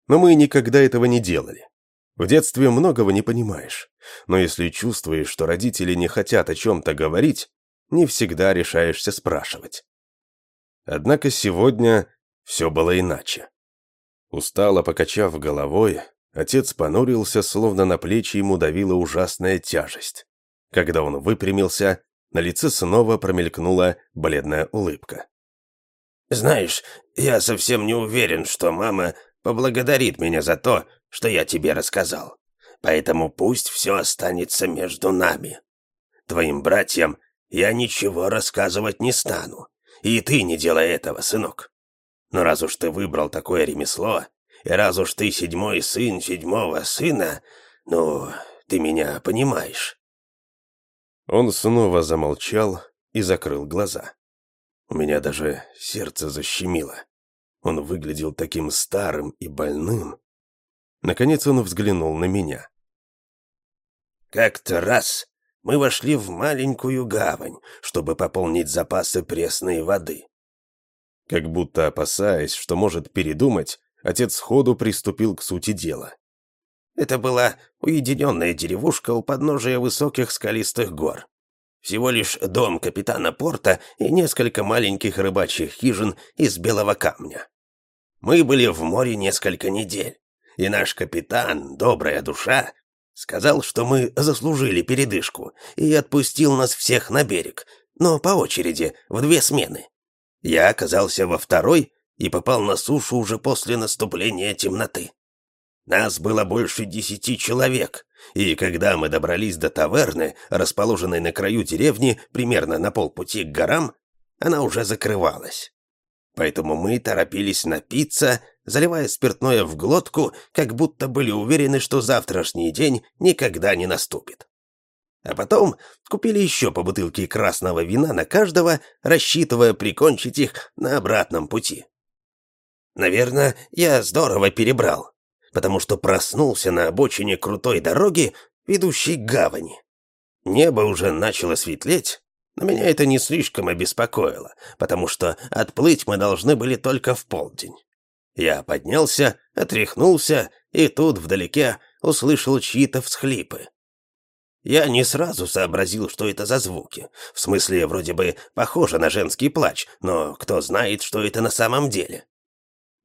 Но мы никогда этого не делали. В детстве многого не понимаешь, но если чувствуешь, что родители не хотят о чем-то говорить, не всегда решаешься спрашивать. Однако сегодня все было иначе. Устало покачав головой, отец понурился, словно на плечи ему давила ужасная тяжесть. Когда он выпрямился, На лице снова промелькнула бледная улыбка. «Знаешь, я совсем не уверен, что мама поблагодарит меня за то, что я тебе рассказал. Поэтому пусть все останется между нами. Твоим братьям я ничего рассказывать не стану. И ты не делай этого, сынок. Но раз уж ты выбрал такое ремесло, и раз уж ты седьмой сын седьмого сына, ну, ты меня понимаешь». Он снова замолчал и закрыл глаза. У меня даже сердце защемило. Он выглядел таким старым и больным. Наконец он взглянул на меня. «Как-то раз мы вошли в маленькую гавань, чтобы пополнить запасы пресной воды. Как будто опасаясь, что может передумать, отец сходу приступил к сути дела. Это была уединенная деревушка у подножия высоких скалистых гор. Всего лишь дом капитана порта и несколько маленьких рыбачьих хижин из белого камня. Мы были в море несколько недель, и наш капитан, добрая душа, Сказал, что мы заслужили передышку, и отпустил нас всех на берег, но по очереди, в две смены. Я оказался во второй и попал на сушу уже после наступления темноты. Нас было больше десяти человек, и когда мы добрались до таверны, расположенной на краю деревни, примерно на полпути к горам, она уже закрывалась. Поэтому мы торопились напиться заливая спиртное в глотку, как будто были уверены, что завтрашний день никогда не наступит. А потом купили еще по бутылке красного вина на каждого, рассчитывая прикончить их на обратном пути. Наверное, я здорово перебрал, потому что проснулся на обочине крутой дороги, ведущей к гавани. Небо уже начало светлеть, но меня это не слишком обеспокоило, потому что отплыть мы должны были только в полдень. Я поднялся, отряхнулся, и тут вдалеке услышал чьи-то всхлипы. Я не сразу сообразил, что это за звуки. В смысле, вроде бы похоже на женский плач, но кто знает, что это на самом деле.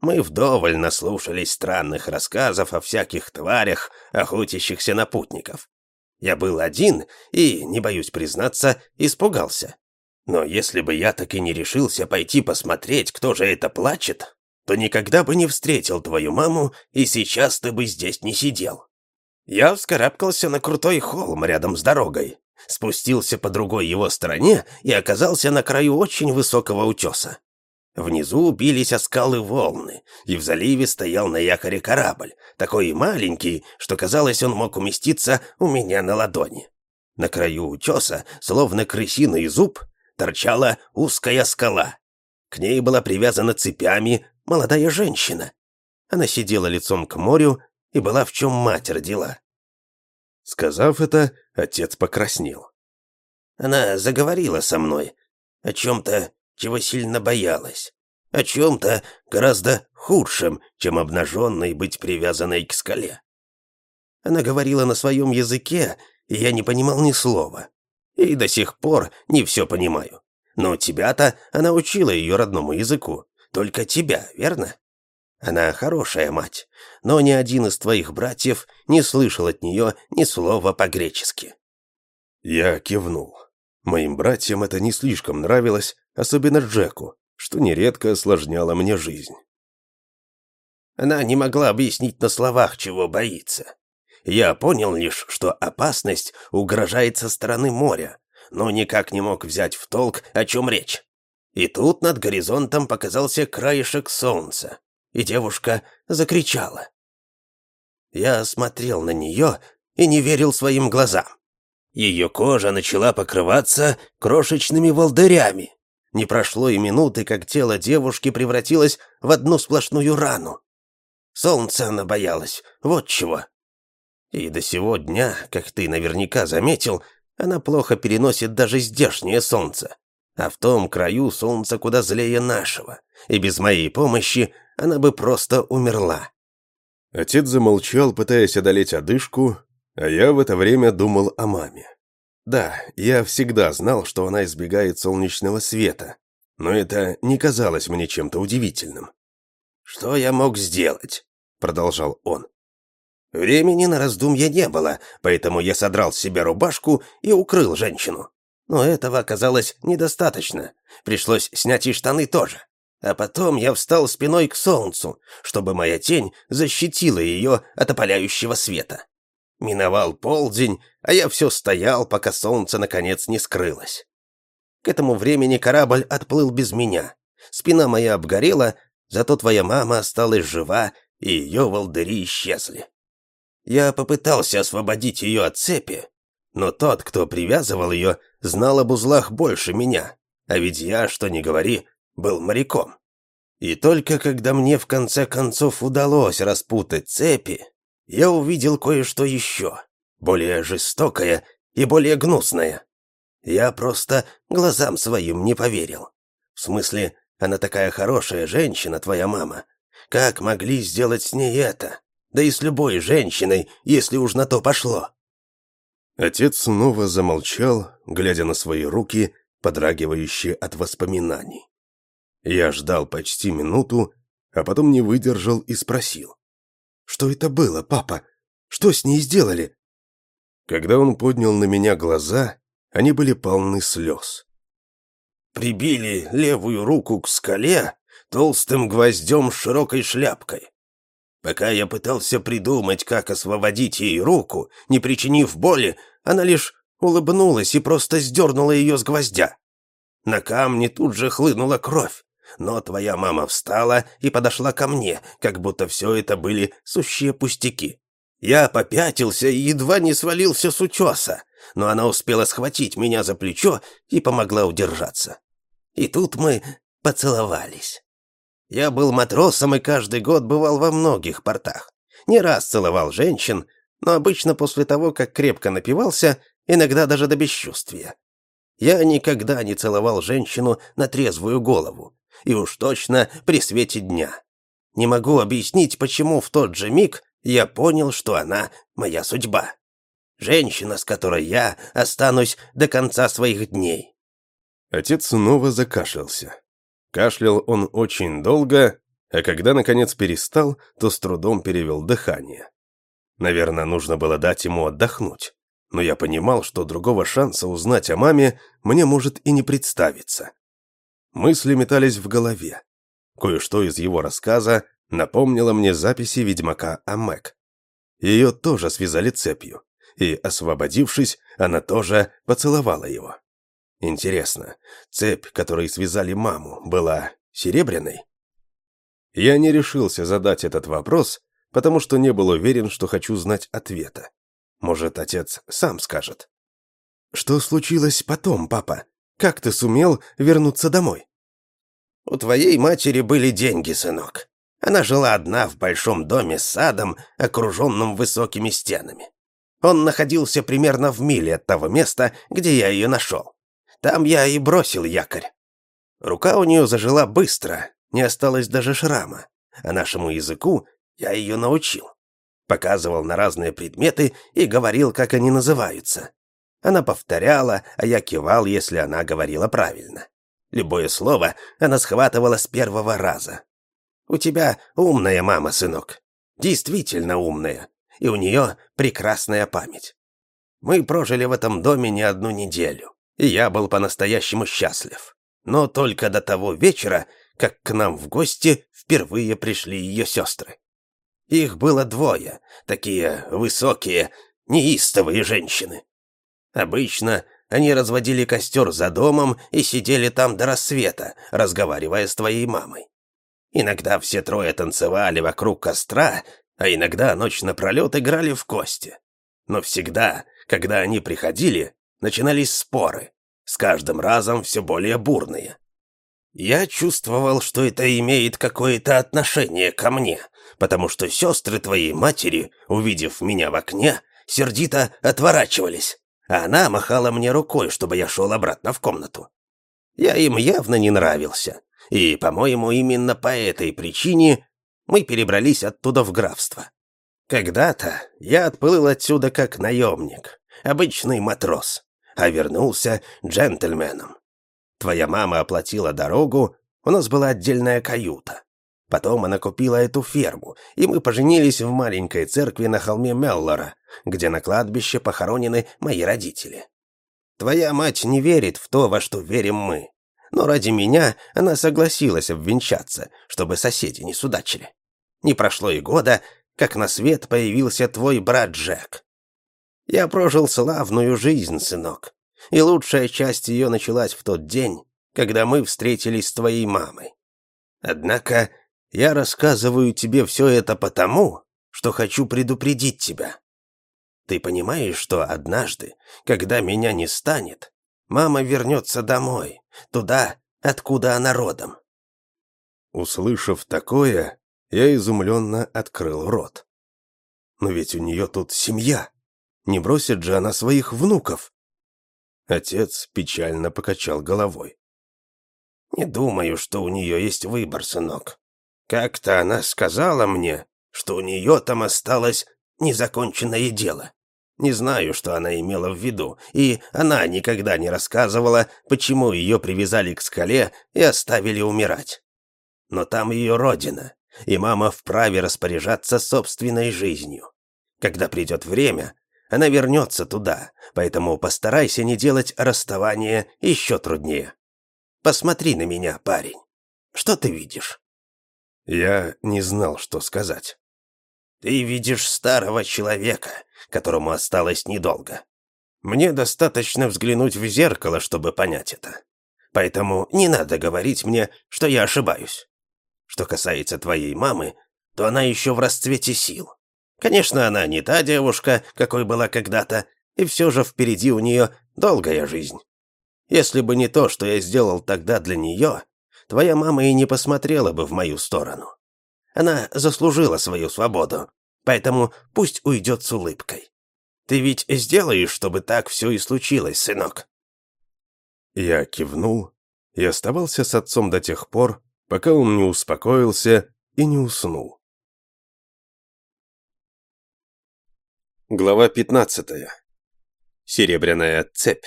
Мы вдоволь наслушались странных рассказов о всяких тварях, охотящихся на путников. Я был один и, не боюсь признаться, испугался. Но если бы я так и не решился пойти посмотреть, кто же это плачет, то никогда бы не встретил твою маму, и сейчас ты бы здесь не сидел. Я вскарабкался на крутой холм рядом с дорогой, спустился по другой его стороне и оказался на краю очень высокого утеса. Внизу бились о скалы волны, и в заливе стоял на якоре корабль, такой маленький, что казалось, он мог уместиться у меня на ладони. На краю утеса, словно крысиный зуб, торчала узкая скала. К ней была привязана цепями молодая женщина. Она сидела лицом к морю и была в чем мать родила. Сказав это, отец покраснел. Она заговорила со мной о чем-то, чего сильно боялась, о чем-то гораздо худшем, чем обнаженной быть привязанной к скале. Она говорила на своем языке, и я не понимал ни слова. И до сих пор не все понимаю. Но тебя-то она учила ее родному языку. Только тебя, верно? Она хорошая мать, но ни один из твоих братьев не слышал от нее ни слова по-гречески». Я кивнул. Моим братьям это не слишком нравилось, особенно Джеку, что нередко осложняло мне жизнь. Она не могла объяснить на словах, чего боится. Я понял лишь, что опасность угрожает со стороны моря, но никак не мог взять в толк, о чем речь. И тут над горизонтом показался краешек солнца, и девушка закричала. Я смотрел на нее и не верил своим глазам. Ее кожа начала покрываться крошечными волдырями. Не прошло и минуты, как тело девушки превратилось в одну сплошную рану. Солнца она боялась, вот чего. И до сего дня, как ты наверняка заметил, она плохо переносит даже здешнее солнце. А в том краю солнце куда злее нашего, и без моей помощи она бы просто умерла. Отец замолчал, пытаясь одолеть одышку, а я в это время думал о маме. Да, я всегда знал, что она избегает солнечного света, но это не казалось мне чем-то удивительным. «Что я мог сделать?» — продолжал он. Времени на раздумья не было, поэтому я содрал с себя рубашку и укрыл женщину. Но этого оказалось недостаточно. Пришлось снять и штаны тоже. А потом я встал спиной к солнцу, чтобы моя тень защитила ее от опаляющего света. Миновал полдень, а я все стоял, пока солнце наконец не скрылось. К этому времени корабль отплыл без меня. Спина моя обгорела, зато твоя мама осталась жива, и ее волдыри исчезли. Я попытался освободить ее от цепи, но тот, кто привязывал ее, знал об узлах больше меня, а ведь я, что ни говори, был моряком. И только когда мне в конце концов удалось распутать цепи, я увидел кое-что еще, более жестокое и более гнусное. Я просто глазам своим не поверил. В смысле, она такая хорошая женщина, твоя мама. Как могли сделать с ней это? Да и с любой женщиной, если уж на то пошло. Отец снова замолчал, глядя на свои руки, подрагивающие от воспоминаний. Я ждал почти минуту, а потом не выдержал и спросил. «Что это было, папа? Что с ней сделали?» Когда он поднял на меня глаза, они были полны слез. «Прибили левую руку к скале толстым гвоздем с широкой шляпкой. Пока я пытался придумать, как освободить ей руку, не причинив боли, она лишь улыбнулась и просто сдернула ее с гвоздя. На камне тут же хлынула кровь, но твоя мама встала и подошла ко мне, как будто все это были сущие пустяки. Я попятился и едва не свалился с утеса, но она успела схватить меня за плечо и помогла удержаться. И тут мы поцеловались. Я был матросом и каждый год бывал во многих портах. Не раз целовал женщин, но обычно после того, как крепко напивался, иногда даже до бесчувствия. Я никогда не целовал женщину на трезвую голову, и уж точно при свете дня. Не могу объяснить, почему в тот же миг я понял, что она моя судьба. Женщина, с которой я останусь до конца своих дней. Отец снова закашлялся. Кашлял он очень долго, а когда, наконец, перестал, то с трудом перевел дыхание. Наверное, нужно было дать ему отдохнуть, но я понимал, что другого шанса узнать о маме мне может и не представиться. Мысли метались в голове. Кое-что из его рассказа напомнило мне записи ведьмака Амек. Ее тоже связали цепью, и, освободившись, она тоже поцеловала его. Интересно, цепь, которой связали маму, была серебряной? Я не решился задать этот вопрос, потому что не был уверен, что хочу знать ответа. Может, отец сам скажет. «Что случилось потом, папа? Как ты сумел вернуться домой?» «У твоей матери были деньги, сынок. Она жила одна в большом доме с садом, окруженным высокими стенами. Он находился примерно в миле от того места, где я ее нашел. Там я и бросил якорь. Рука у нее зажила быстро, не осталось даже шрама, а нашему языку я ее научил. Показывал на разные предметы и говорил, как они называются. Она повторяла, а я кивал, если она говорила правильно. Любое слово она схватывала с первого раза. «У тебя умная мама, сынок. Действительно умная. И у нее прекрасная память. Мы прожили в этом доме не одну неделю и я был по-настоящему счастлив. Но только до того вечера, как к нам в гости впервые пришли ее сестры. Их было двое, такие высокие, неистовые женщины. Обычно они разводили костер за домом и сидели там до рассвета, разговаривая с твоей мамой. Иногда все трое танцевали вокруг костра, а иногда ночь напролет играли в кости. Но всегда, когда они приходили, начинались споры, с каждым разом все более бурные. Я чувствовал, что это имеет какое-то отношение ко мне, потому что сестры твоей матери, увидев меня в окне, сердито отворачивались, а она махала мне рукой, чтобы я шел обратно в комнату. Я им явно не нравился, и, по-моему, именно по этой причине мы перебрались оттуда в графство. Когда-то я отплыл отсюда как наемник, обычный матрос а вернулся джентльменом. Твоя мама оплатила дорогу, у нас была отдельная каюта. Потом она купила эту ферму, и мы поженились в маленькой церкви на холме Меллора, где на кладбище похоронены мои родители. Твоя мать не верит в то, во что верим мы. Но ради меня она согласилась обвенчаться, чтобы соседи не судачили. Не прошло и года, как на свет появился твой брат Джек. Я прожил славную жизнь, сынок, и лучшая часть ее началась в тот день, когда мы встретились с твоей мамой. Однако я рассказываю тебе все это потому, что хочу предупредить тебя. Ты понимаешь, что однажды, когда меня не станет, мама вернется домой, туда, откуда она родом. Услышав такое, я изумленно открыл рот. Но ведь у нее тут семья. Не бросит же она своих внуков. Отец печально покачал головой. «Не думаю, что у нее есть выбор, сынок. Как-то она сказала мне, что у нее там осталось незаконченное дело. Не знаю, что она имела в виду, и она никогда не рассказывала, почему ее привязали к скале и оставили умирать. Но там ее родина, и мама вправе распоряжаться собственной жизнью. Когда придет время, она вернется туда, поэтому постарайся не делать расставание еще труднее. Посмотри на меня, парень. Что ты видишь?» Я не знал, что сказать. «Ты видишь старого человека, которому осталось недолго. Мне достаточно взглянуть в зеркало, чтобы понять это. Поэтому не надо говорить мне, что я ошибаюсь. Что касается твоей мамы, то она еще в расцвете сил. Конечно, она не та девушка, какой была когда-то, и все же впереди у нее долгая жизнь. Если бы не то, что я сделал тогда для нее, твоя мама и не посмотрела бы в мою сторону. Она заслужила свою свободу, поэтому пусть уйдет с улыбкой. Ты ведь сделаешь, чтобы так все и случилось, сынок?» Я кивнул и оставался с отцом до тех пор, пока он не успокоился и не уснул. Глава 15. Серебряная цепь.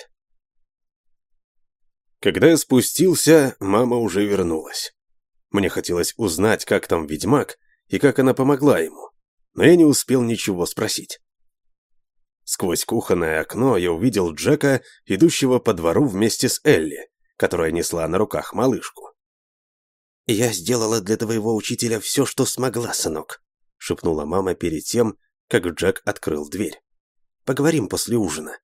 Когда я спустился, мама уже вернулась. Мне хотелось узнать, как там ведьмак и как она помогла ему, но я не успел ничего спросить. Сквозь кухонное окно я увидел Джека, идущего по двору вместе с Элли, которая несла на руках малышку. «Я сделала для твоего учителя все, что смогла, сынок», — шепнула мама перед тем, как Джек открыл дверь. «Поговорим после ужина».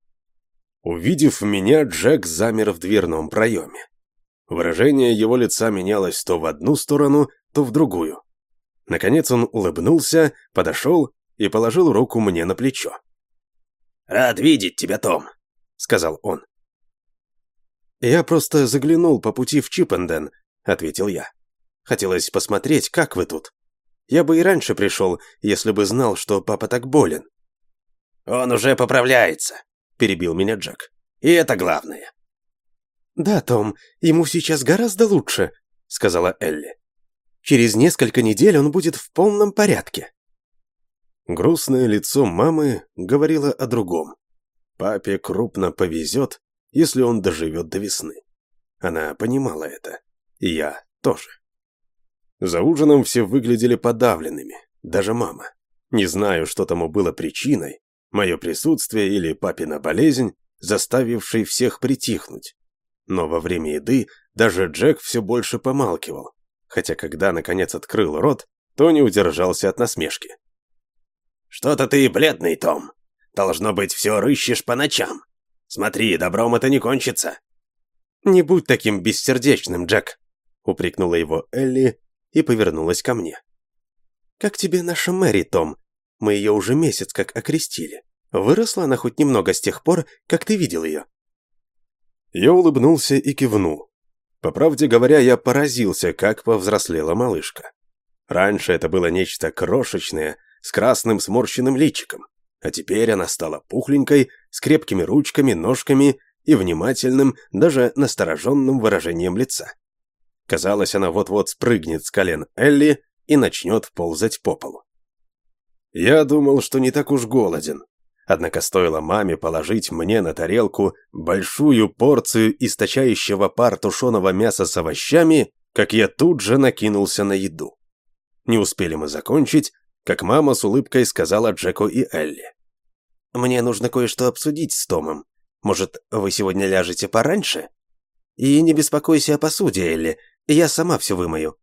Увидев меня, Джек замер в дверном проеме. Выражение его лица менялось то в одну сторону, то в другую. Наконец он улыбнулся, подошел и положил руку мне на плечо. «Рад видеть тебя, Том», — сказал он. «Я просто заглянул по пути в Чиппенден», — ответил я. «Хотелось посмотреть, как вы тут». Я бы и раньше пришел, если бы знал, что папа так болен». «Он уже поправляется», — перебил меня Джек. «И это главное». «Да, Том, ему сейчас гораздо лучше», — сказала Элли. «Через несколько недель он будет в полном порядке». Грустное лицо мамы говорило о другом. Папе крупно повезет, если он доживет до весны. Она понимала это. И я тоже. За ужином все выглядели подавленными, даже мама. Не знаю, что тому было причиной, мое присутствие или папина болезнь, заставивший всех притихнуть. Но во время еды даже Джек все больше помалкивал, хотя когда наконец открыл рот, то не удержался от насмешки. «Что-то ты бледный, Том. Должно быть, все рыщешь по ночам. Смотри, добром это не кончится». «Не будь таким бессердечным, Джек», — упрекнула его Элли, и повернулась ко мне. «Как тебе наша Мэри, Том? Мы ее уже месяц как окрестили. Выросла она хоть немного с тех пор, как ты видел ее?» Я улыбнулся и кивнул. По правде говоря, я поразился, как повзрослела малышка. Раньше это было нечто крошечное, с красным сморщенным личиком, а теперь она стала пухленькой, с крепкими ручками, ножками и внимательным, даже настороженным выражением лица. Казалось, она вот-вот спрыгнет с колен Элли и начнет ползать по полу. Я думал, что не так уж голоден. Однако стоило маме положить мне на тарелку большую порцию источающего пар тушеного мяса с овощами, как я тут же накинулся на еду. Не успели мы закончить, как мама с улыбкой сказала Джеку и Элли. «Мне нужно кое-что обсудить с Томом. Может, вы сегодня ляжете пораньше? И не беспокойся о посуде, Элли, я сама все вымою».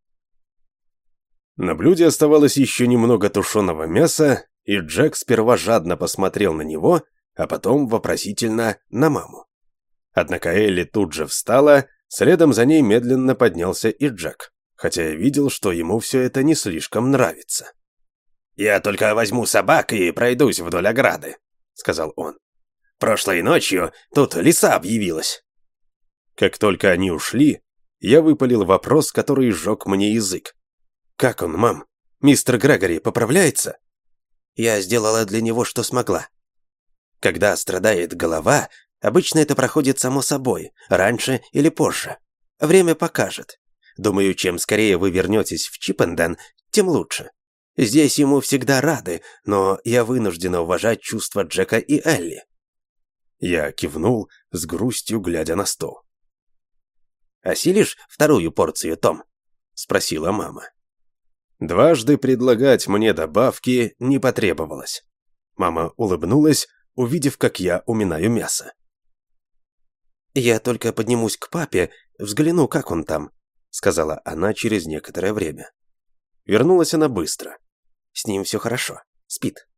На блюде оставалось еще немного тушеного мяса, и Джек сперва жадно посмотрел на него, а потом вопросительно на маму. Однако Элли тут же встала, следом за ней медленно поднялся и Джек, хотя я видел, что ему все это не слишком нравится. «Я только возьму собак и пройдусь вдоль ограды», — сказал он. «Прошлой ночью тут лиса объявилась». Как только они ушли, я выпалил вопрос, который сжег мне язык. «Как он, мам? Мистер Грегори поправляется?» «Я сделала для него, что смогла. Когда страдает голова, обычно это проходит само собой, раньше или позже. Время покажет. Думаю, чем скорее вы вернетесь в Чипенден, тем лучше. Здесь ему всегда рады, но я вынуждена уважать чувства Джека и Элли». Я кивнул, с грустью глядя на стол. «Осилишь вторую порцию, Том?» — спросила мама. Дважды предлагать мне добавки не потребовалось. Мама улыбнулась, увидев, как я уминаю мясо. «Я только поднимусь к папе, взгляну, как он там», — сказала она через некоторое время. Вернулась она быстро. С ним все хорошо, спит.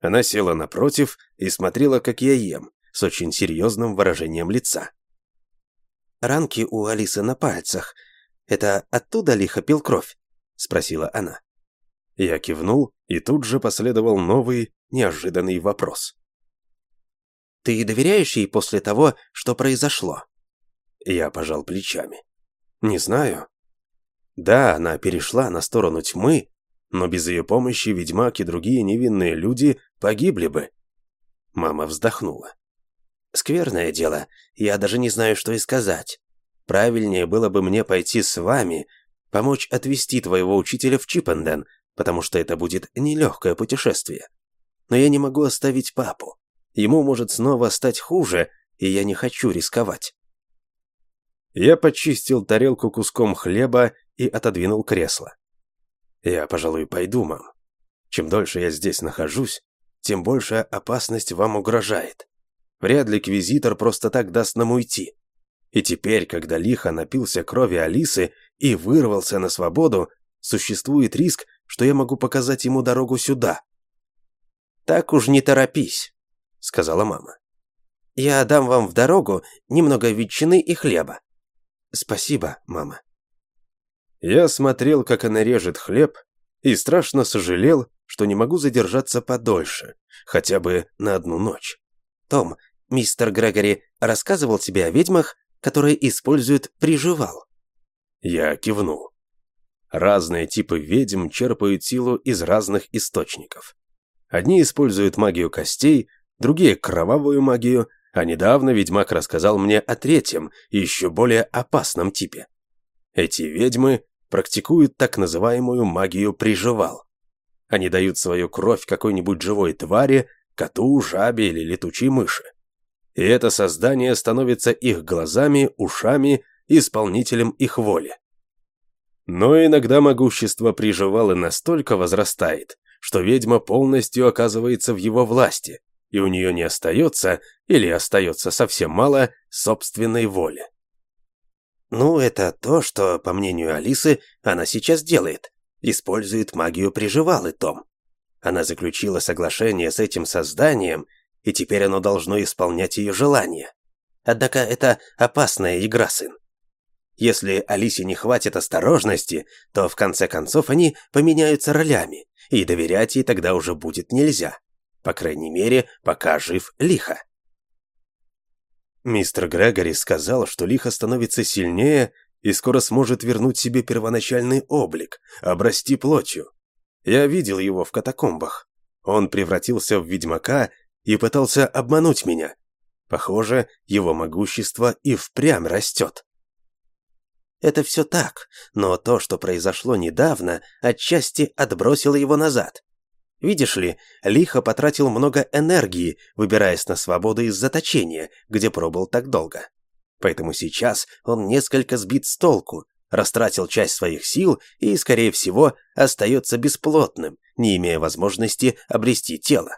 Она села напротив и смотрела, как я ем, с очень серьезным выражением лица. «Ранки у Алисы на пальцах. Это оттуда лихо пил кровь?» — спросила она. Я кивнул, и тут же последовал новый, неожиданный вопрос. «Ты доверяешь ей после того, что произошло?» Я пожал плечами. «Не знаю. Да, она перешла на сторону тьмы, но без ее помощи ведьмак и другие невинные люди погибли бы». Мама вздохнула. Скверное дело, я даже не знаю, что и сказать. Правильнее было бы мне пойти с вами, помочь отвезти твоего учителя в Чипенден, потому что это будет нелегкое путешествие. Но я не могу оставить папу. Ему может снова стать хуже, и я не хочу рисковать. Я почистил тарелку куском хлеба и отодвинул кресло. Я, пожалуй, пойду, мам. Чем дольше я здесь нахожусь, тем большая опасность вам угрожает. Вряд ли Квизитор просто так даст нам уйти. И теперь, когда лихо напился крови Алисы и вырвался на свободу, существует риск, что я могу показать ему дорогу сюда. «Так уж не торопись», — сказала мама. «Я дам вам в дорогу немного ветчины и хлеба». «Спасибо, мама». Я смотрел, как она режет хлеб, и страшно сожалел, что не могу задержаться подольше, хотя бы на одну ночь. «Том, Мистер Грегори рассказывал тебе о ведьмах, которые используют приживал?» Я кивнул. Разные типы ведьм черпают силу из разных источников. Одни используют магию костей, другие – кровавую магию, а недавно ведьмак рассказал мне о третьем, еще более опасном типе. Эти ведьмы практикуют так называемую магию приживал. Они дают свою кровь какой-нибудь живой твари, коту, жабе или летучей мыши и это создание становится их глазами, ушами, исполнителем их воли. Но иногда могущество приживало настолько возрастает, что ведьма полностью оказывается в его власти, и у нее не остается, или остается совсем мало, собственной воли. Ну, это то, что, по мнению Алисы, она сейчас делает. Использует магию приживалы, Том. Она заключила соглашение с этим созданием и теперь оно должно исполнять ее желания. Однако это опасная игра, сын. Если Алисе не хватит осторожности, то в конце концов они поменяются ролями, и доверять ей тогда уже будет нельзя. По крайней мере, пока жив Лиха. Мистер Грегори сказал, что Лиха становится сильнее и скоро сможет вернуть себе первоначальный облик, обрасти плотью. Я видел его в катакомбах. Он превратился в ведьмака и пытался обмануть меня. Похоже, его могущество и впрямь растет. Это все так, но то, что произошло недавно, отчасти отбросило его назад. Видишь ли, Лихо потратил много энергии, выбираясь на свободу из заточения, где пробыл так долго. Поэтому сейчас он несколько сбит с толку, растратил часть своих сил и, скорее всего, остается бесплотным, не имея возможности обрести тело.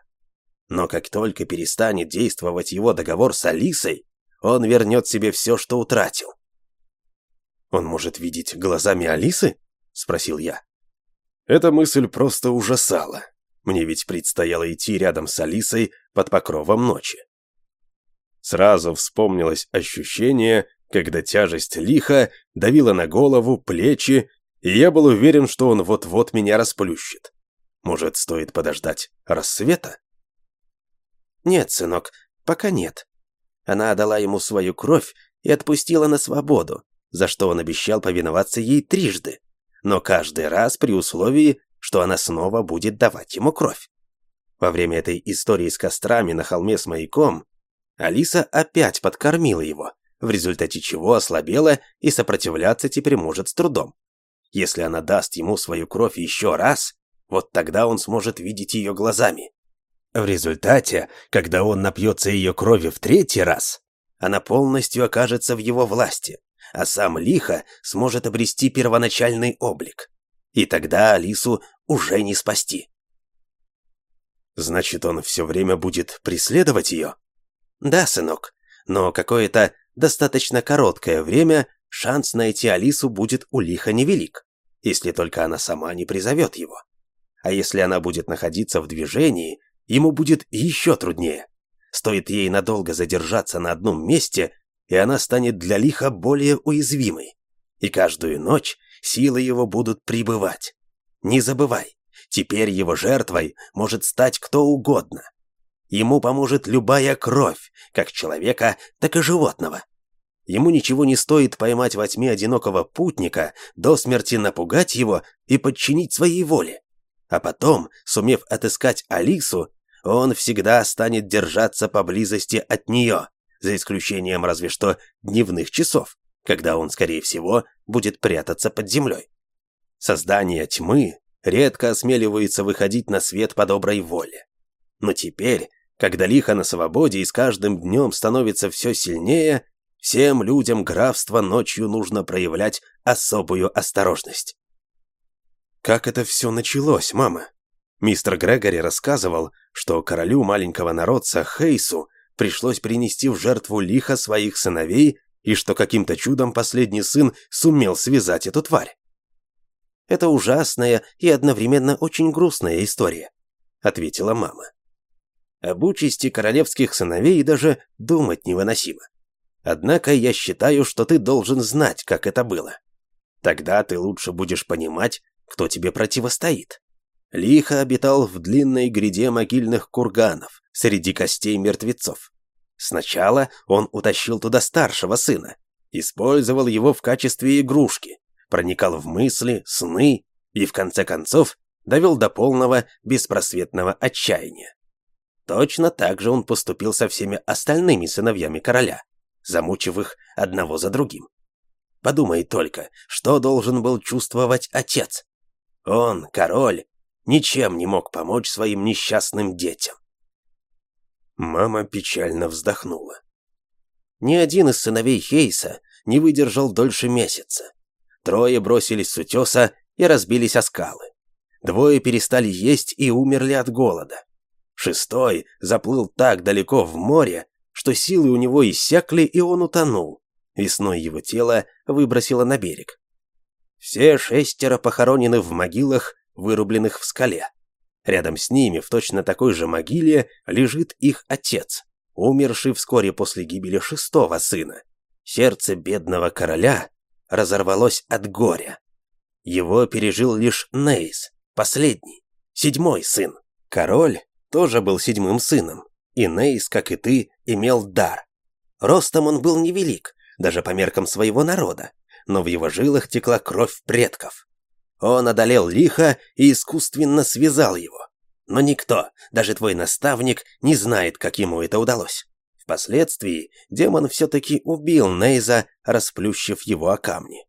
Но как только перестанет действовать его договор с Алисой, он вернет себе все, что утратил. «Он может видеть глазами Алисы?» — спросил я. Эта мысль просто ужасала. Мне ведь предстояло идти рядом с Алисой под покровом ночи. Сразу вспомнилось ощущение, когда тяжесть лиха давила на голову, плечи, и я был уверен, что он вот-вот меня расплющит. Может, стоит подождать рассвета? Нет, сынок, пока нет. Она отдала ему свою кровь и отпустила на свободу, за что он обещал повиноваться ей трижды, но каждый раз при условии, что она снова будет давать ему кровь. Во время этой истории с кострами на холме с маяком Алиса опять подкормила его, в результате чего ослабела и сопротивляться теперь может с трудом. Если она даст ему свою кровь еще раз, вот тогда он сможет видеть ее глазами. В результате, когда он напьется ее крови в третий раз, она полностью окажется в его власти, а сам Лиха сможет обрести первоначальный облик. И тогда Алису уже не спасти. Значит, он все время будет преследовать ее? Да, сынок, но какое-то достаточно короткое время шанс найти Алису будет у Лиха невелик, если только она сама не призовет его. А если она будет находиться в движении, ему будет еще труднее. Стоит ей надолго задержаться на одном месте, и она станет для Лиха более уязвимой. И каждую ночь силы его будут прибывать. Не забывай, теперь его жертвой может стать кто угодно. Ему поможет любая кровь, как человека, так и животного. Ему ничего не стоит поймать во тьме одинокого путника, до смерти напугать его и подчинить своей воле. А потом, сумев отыскать Алису, он всегда станет держаться поблизости от нее, за исключением разве что дневных часов, когда он, скорее всего, будет прятаться под землей. Создание тьмы редко осмеливается выходить на свет по доброй воле. Но теперь, когда лихо на свободе и с каждым днем становится все сильнее, всем людям графства ночью нужно проявлять особую осторожность. Как это все началось, мама? Мистер Грегори рассказывал, что королю маленького народца Хейсу пришлось принести в жертву лихо своих сыновей и что каким-то чудом последний сын сумел связать эту тварь. «Это ужасная и одновременно очень грустная история», — ответила мама. Об участи королевских сыновей даже думать невыносимо. Однако я считаю, что ты должен знать, как это было. Тогда ты лучше будешь понимать, кто тебе противостоит. Лихо обитал в длинной гряде могильных курганов среди костей мертвецов. Сначала он утащил туда старшего сына, использовал его в качестве игрушки, проникал в мысли, сны и, в конце концов, довел до полного беспросветного отчаяния. Точно так же он поступил со всеми остальными сыновьями короля, замучив их одного за другим. Подумай только, что должен был чувствовать отец. Он, король, ничем не мог помочь своим несчастным детям. Мама печально вздохнула. Ни один из сыновей Хейса не выдержал дольше месяца. Трое бросились с утеса и разбились о скалы. Двое перестали есть и умерли от голода. Шестой заплыл так далеко в море, что силы у него иссякли, и он утонул. Весной его тело выбросило на берег. Все шестеро похоронены в могилах, вырубленных в скале. Рядом с ними, в точно такой же могиле, лежит их отец, умерший вскоре после гибели шестого сына. Сердце бедного короля разорвалось от горя. Его пережил лишь Нейс, последний, седьмой сын. Король тоже был седьмым сыном, и Нейс, как и ты, имел дар. Ростом он был невелик, даже по меркам своего народа, но в его жилах текла кровь предков. Он одолел лихо и искусственно связал его. Но никто, даже твой наставник, не знает, как ему это удалось. Впоследствии демон все-таки убил Нейза, расплющив его о камни.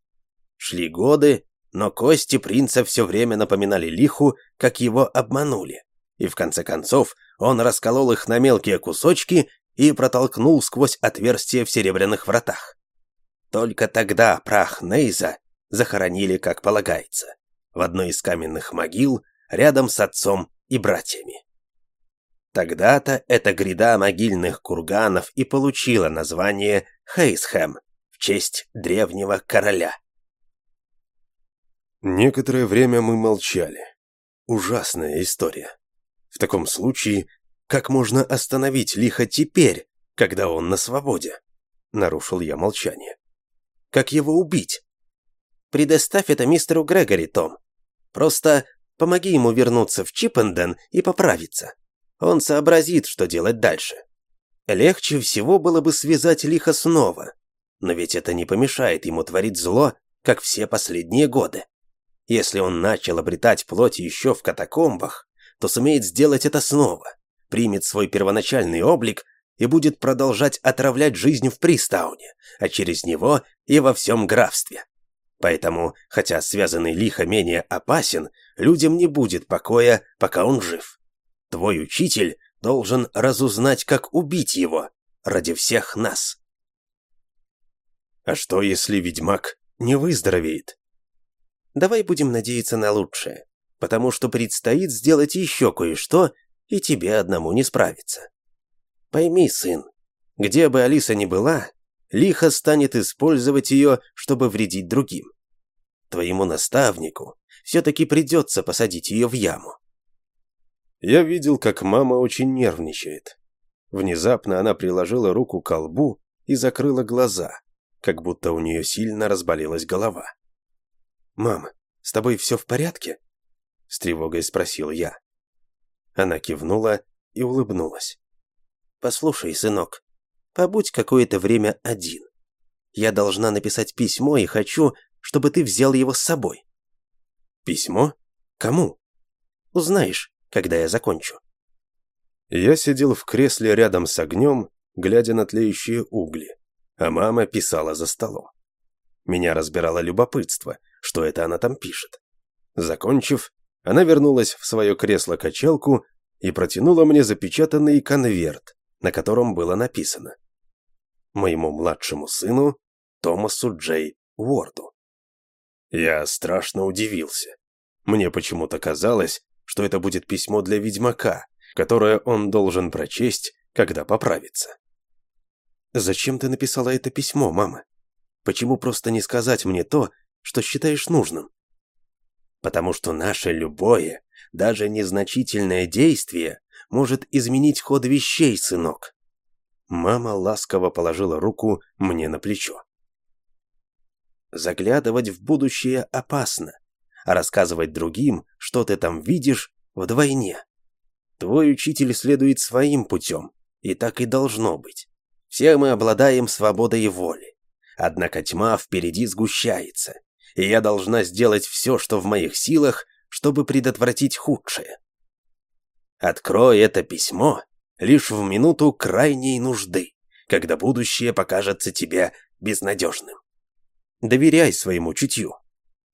Шли годы, но кости принца все время напоминали лиху, как его обманули. И в конце концов он расколол их на мелкие кусочки и протолкнул сквозь отверстия в серебряных вратах. Только тогда прах Нейза захоронили, как полагается в одной из каменных могил рядом с отцом и братьями. Тогда-то эта гряда могильных курганов и получила название Хейсхэм в честь древнего короля. Некоторое время мы молчали. Ужасная история. В таком случае, как можно остановить лихо теперь, когда он на свободе? Нарушил я молчание. Как его убить? Предоставь это мистеру Грегори, Том. Просто помоги ему вернуться в Чиппенден и поправиться. Он сообразит, что делать дальше. Легче всего было бы связать лихо снова, но ведь это не помешает ему творить зло, как все последние годы. Если он начал обретать плоть еще в катакомбах, то сумеет сделать это снова, примет свой первоначальный облик и будет продолжать отравлять жизнь в Пристауне, а через него и во всем графстве. Поэтому, хотя связанный лихо менее опасен, людям не будет покоя, пока он жив. Твой учитель должен разузнать, как убить его ради всех нас. А что, если ведьмак не выздоровеет? Давай будем надеяться на лучшее, потому что предстоит сделать еще кое-что, и тебе одному не справиться. Пойми, сын, где бы Алиса ни была, лихо станет использовать ее, чтобы вредить другим. Твоему наставнику все-таки придется посадить ее в яму. Я видел, как мама очень нервничает. Внезапно она приложила руку к колбу и закрыла глаза, как будто у нее сильно разболелась голова. «Мам, с тобой все в порядке?» — с тревогой спросил я. Она кивнула и улыбнулась. «Послушай, сынок, побудь какое-то время один. Я должна написать письмо и хочу, чтобы ты взял его с собой». «Письмо? Кому?» «Узнаешь, когда я закончу». Я сидел в кресле рядом с огнем, глядя на тлеющие угли, а мама писала за столом. Меня разбирало любопытство, что это она там пишет. Закончив, она вернулась в свое кресло-качалку и протянула мне запечатанный конверт, на котором было написано «Моему младшему сыну Томасу Джей Уорду». Я страшно удивился. Мне почему-то казалось, что это будет письмо для ведьмака, которое он должен прочесть, когда поправится. «Зачем ты написала это письмо, мама? Почему просто не сказать мне то, что считаешь нужным?» «Потому что наше любое, даже незначительное действие может изменить ход вещей, сынок». Мама ласково положила руку мне на плечо. Заглядывать в будущее опасно, а рассказывать другим, что ты там видишь, вдвойне. Твой учитель следует своим путем, и так и должно быть. Все мы обладаем свободой воли. Однако тьма впереди сгущается, и я должна сделать все, что в моих силах, чтобы предотвратить худшее. Открой это письмо лишь в минуту крайней нужды, когда будущее покажется тебе безнадежным. Доверяй своему чутью.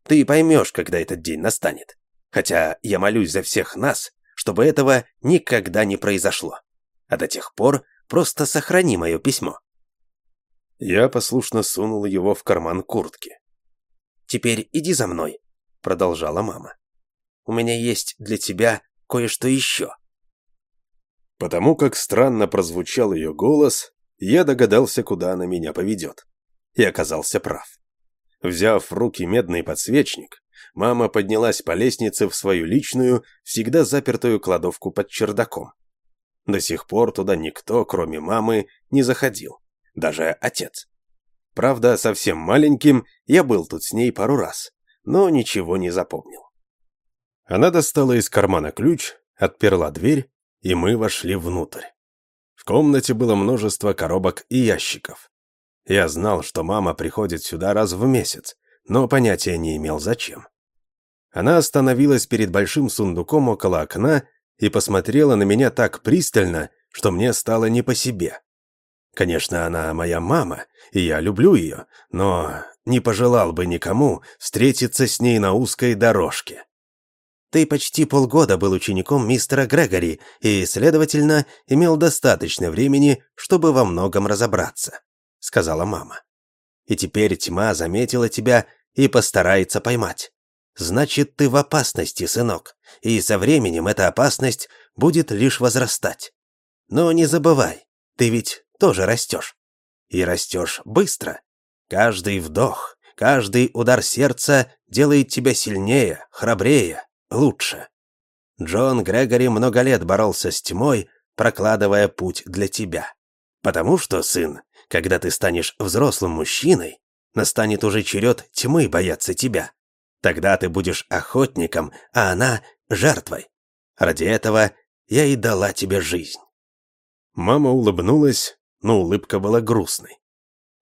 Ты поймешь, когда этот день настанет. Хотя я молюсь за всех нас, чтобы этого никогда не произошло. А до тех пор просто сохрани мое письмо. Я послушно сунул его в карман куртки. «Теперь иди за мной», — продолжала мама. «У меня есть для тебя кое-что еще». Потому как странно прозвучал ее голос, я догадался, куда она меня поведет. И оказался прав. Взяв в руки медный подсвечник, мама поднялась по лестнице в свою личную, всегда запертую кладовку под чердаком. До сих пор туда никто, кроме мамы, не заходил, даже отец. Правда, совсем маленьким я был тут с ней пару раз, но ничего не запомнил. Она достала из кармана ключ, отперла дверь, и мы вошли внутрь. В комнате было множество коробок и ящиков. Я знал, что мама приходит сюда раз в месяц, но понятия не имел зачем. Она остановилась перед большим сундуком около окна и посмотрела на меня так пристально, что мне стало не по себе. Конечно, она моя мама, и я люблю ее, но не пожелал бы никому встретиться с ней на узкой дорожке. Ты почти полгода был учеником мистера Грегори и, следовательно, имел достаточно времени, чтобы во многом разобраться сказала мама. «И теперь тьма заметила тебя и постарается поймать. значит, ты в опасности, сынок, и со временем эта опасность будет лишь возрастать. Но не забывай, ты ведь тоже растешь. И растешь быстро. Каждый вдох, каждый удар сердца делает тебя сильнее, храбрее, лучше. Джон Грегори много лет боролся с тьмой, прокладывая путь для тебя. Потому что, сын, когда ты станешь взрослым мужчиной, настанет уже черед тьмы бояться тебя. Тогда ты будешь охотником, а она — жертвой. Ради этого я и дала тебе жизнь». Мама улыбнулась, но улыбка была грустной.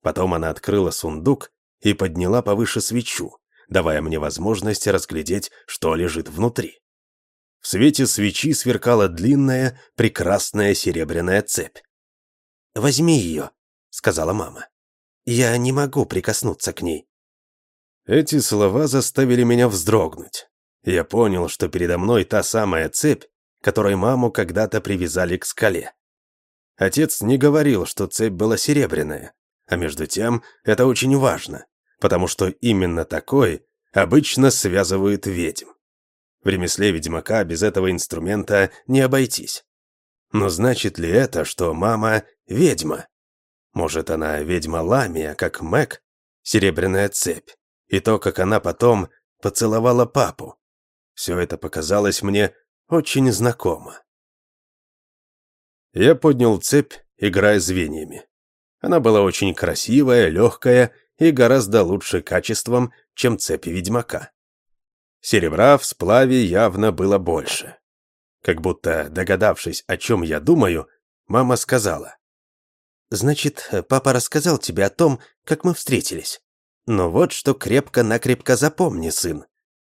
Потом она открыла сундук и подняла повыше свечу, давая мне возможность разглядеть, что лежит внутри. В свете свечи сверкала длинная, прекрасная серебряная цепь. «Возьми ее», — сказала мама. «Я не могу прикоснуться к ней». Эти слова заставили меня вздрогнуть. Я понял, что передо мной та самая цепь, которой маму когда-то привязали к скале. Отец не говорил, что цепь была серебряная, а между тем это очень важно, потому что именно такой обычно связывают ведьм. В ремесле ведьмака без этого инструмента не обойтись. Но значит ли это, что мама — ведьма? Может, она ведьма Ламия, как Мэг? Серебряная цепь. И то, как она потом поцеловала папу. Все это показалось мне очень знакомо. Я поднял цепь, играя звеньями. Она была очень красивая, легкая и гораздо лучше качеством, чем цепи ведьмака. Серебра в сплаве явно было больше. Как будто, догадавшись, о чем я думаю, мама сказала. «Значит, папа рассказал тебе о том, как мы встретились. Но вот что крепко-накрепко запомни, сын.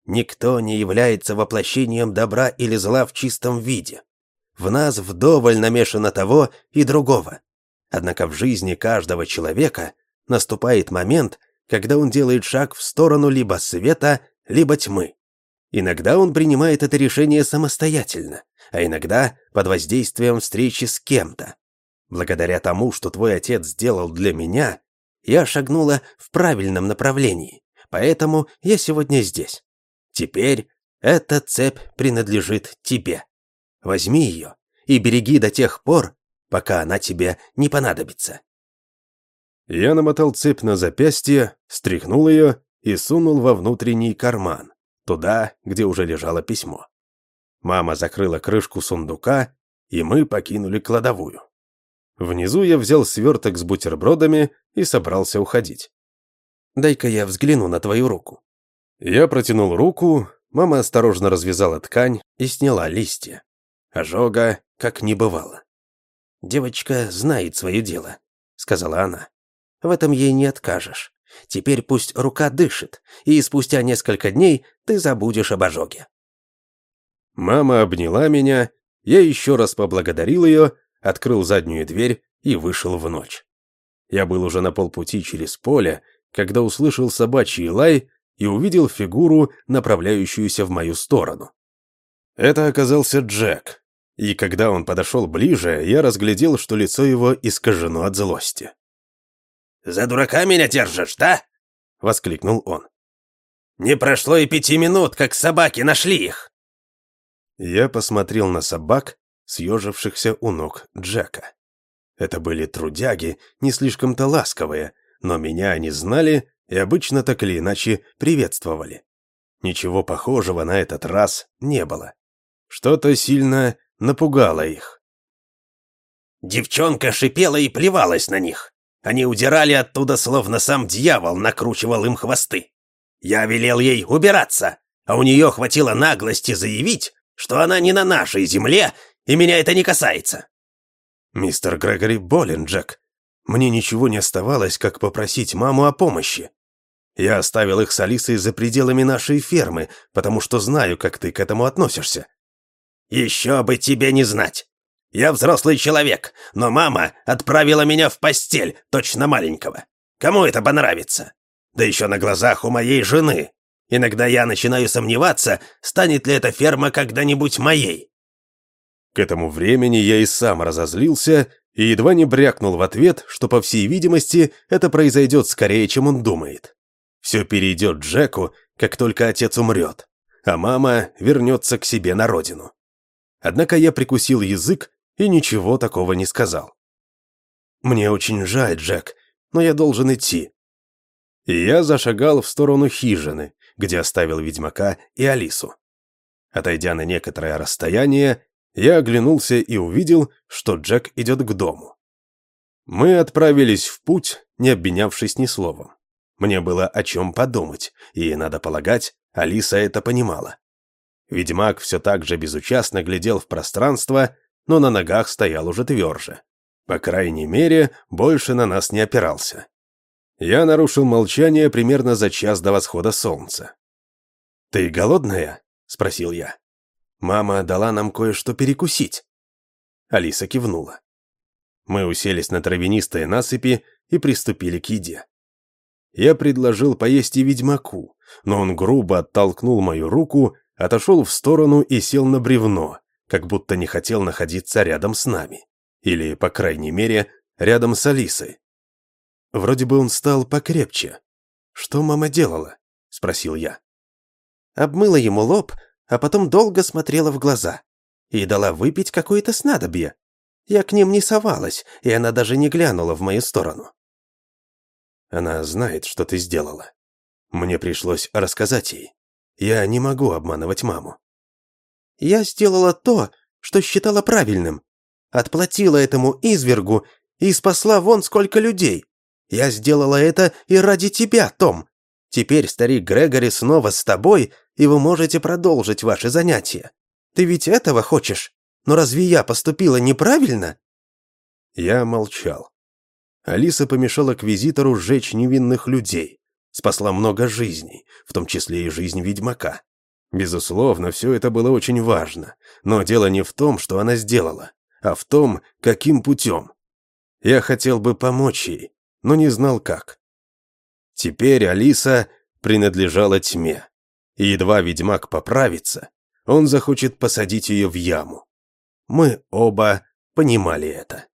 Никто не является воплощением добра или зла в чистом виде. В нас вдоволь намешано того и другого. Однако в жизни каждого человека наступает момент, когда он делает шаг в сторону либо света, либо тьмы. Иногда он принимает это решение самостоятельно, а иногда под воздействием встречи с кем-то. Благодаря тому, что твой отец сделал для меня, я шагнула в правильном направлении, поэтому я сегодня здесь. Теперь эта цепь принадлежит тебе. Возьми ее и береги до тех пор, пока она тебе не понадобится. Я намотал цепь на запястье, стряхнул ее и сунул во внутренний карман, туда, где уже лежало письмо. Мама закрыла крышку сундука, и мы покинули кладовую. Внизу я взял сверток с бутербродами и собрался уходить. «Дай-ка я взгляну на твою руку». Я протянул руку, мама осторожно развязала ткань и сняла листья. Ожога как не бывало. «Девочка знает свое дело», — сказала она. «В этом ей не откажешь. Теперь пусть рука дышит, и спустя несколько дней ты забудешь об ожоге». Мама обняла меня, я еще раз поблагодарил ее, открыл заднюю дверь и вышел в ночь. Я был уже на полпути через поле, когда услышал собачий лай и увидел фигуру, направляющуюся в мою сторону. Это оказался Джек, и когда он подошел ближе, я разглядел, что лицо его искажено от злости. «За дурака меня держишь, да?» — воскликнул он. «Не прошло и пяти минут, как собаки нашли их!» Я посмотрел на собак, съежившихся у ног Джека. Это были трудяги, не слишком-то ласковые, но меня они знали и обычно так или иначе приветствовали. Ничего похожего на этот раз не было. Что-то сильно напугало их. Девчонка шипела и плевалась на них. Они удирали оттуда, словно сам дьявол накручивал им хвосты. Я велел ей убираться, а у нее хватило наглости заявить, что она не на нашей земле, и меня это не касается. «Мистер Грегори болен, Джек. Мне ничего не оставалось, как попросить маму о помощи. Я оставил их с Алисой за пределами нашей фермы, потому что знаю, как ты к этому относишься». «Еще бы тебе не знать. Я взрослый человек, но мама отправила меня в постель, точно маленького. Кому это понравится? Да еще на глазах у моей жены. Иногда я начинаю сомневаться, станет ли эта ферма когда-нибудь моей. К этому времени я и сам разозлился и едва не брякнул в ответ, что, по всей видимости, это произойдет скорее, чем он думает. Все перейдет Джеку, как только отец умрет, а мама вернется к себе на родину. Однако я прикусил язык и ничего такого не сказал. «Мне очень жаль, Джек, но я должен идти». И я зашагал в сторону хижины, где оставил ведьмака и Алису. Отойдя на некоторое расстояние, я оглянулся и увидел, что Джек идет к дому. Мы отправились в путь, не обменявшись ни словом. Мне было о чем подумать, и, надо полагать, Алиса это понимала. Ведьмак все так же безучастно глядел в пространство, но на ногах стоял уже тверже. По крайней мере, больше на нас не опирался. Я нарушил молчание примерно за час до восхода солнца. «Ты голодная?» — спросил я. «Мама дала нам кое-что перекусить». Алиса кивнула. Мы уселись на травянистые насыпи и приступили к еде. Я предложил поесть и ведьмаку, но он грубо оттолкнул мою руку, отошел в сторону и сел на бревно, как будто не хотел находиться рядом с нами. Или, по крайней мере, рядом с Алисой. Вроде бы он стал покрепче. «Что мама делала?» — спросил я. Обмыла ему лоб, а потом долго смотрела в глаза. И дала выпить какое-то снадобье. Я к ним не совалась, и она даже не глянула в мою сторону. Она знает, что ты сделала. Мне пришлось рассказать ей. Я не могу обманывать маму. Я сделала то, что считала правильным. Отплатила этому извергу и спасла вон сколько людей. Я сделала это и ради тебя, Том. Теперь старик Грегори снова с тобой, и вы можете продолжить ваши занятия. Ты ведь этого хочешь? Но разве я поступила неправильно?» Я молчал. Алиса помешала к визитору сжечь невинных людей, спасла много жизней, в том числе и жизнь ведьмака. Безусловно, все это было очень важно, но дело не в том, что она сделала, а в том, каким путем. Я хотел бы помочь ей, но не знал как. Теперь Алиса принадлежала тьме, и едва ведьмак поправится, он захочет посадить ее в яму. Мы оба понимали это.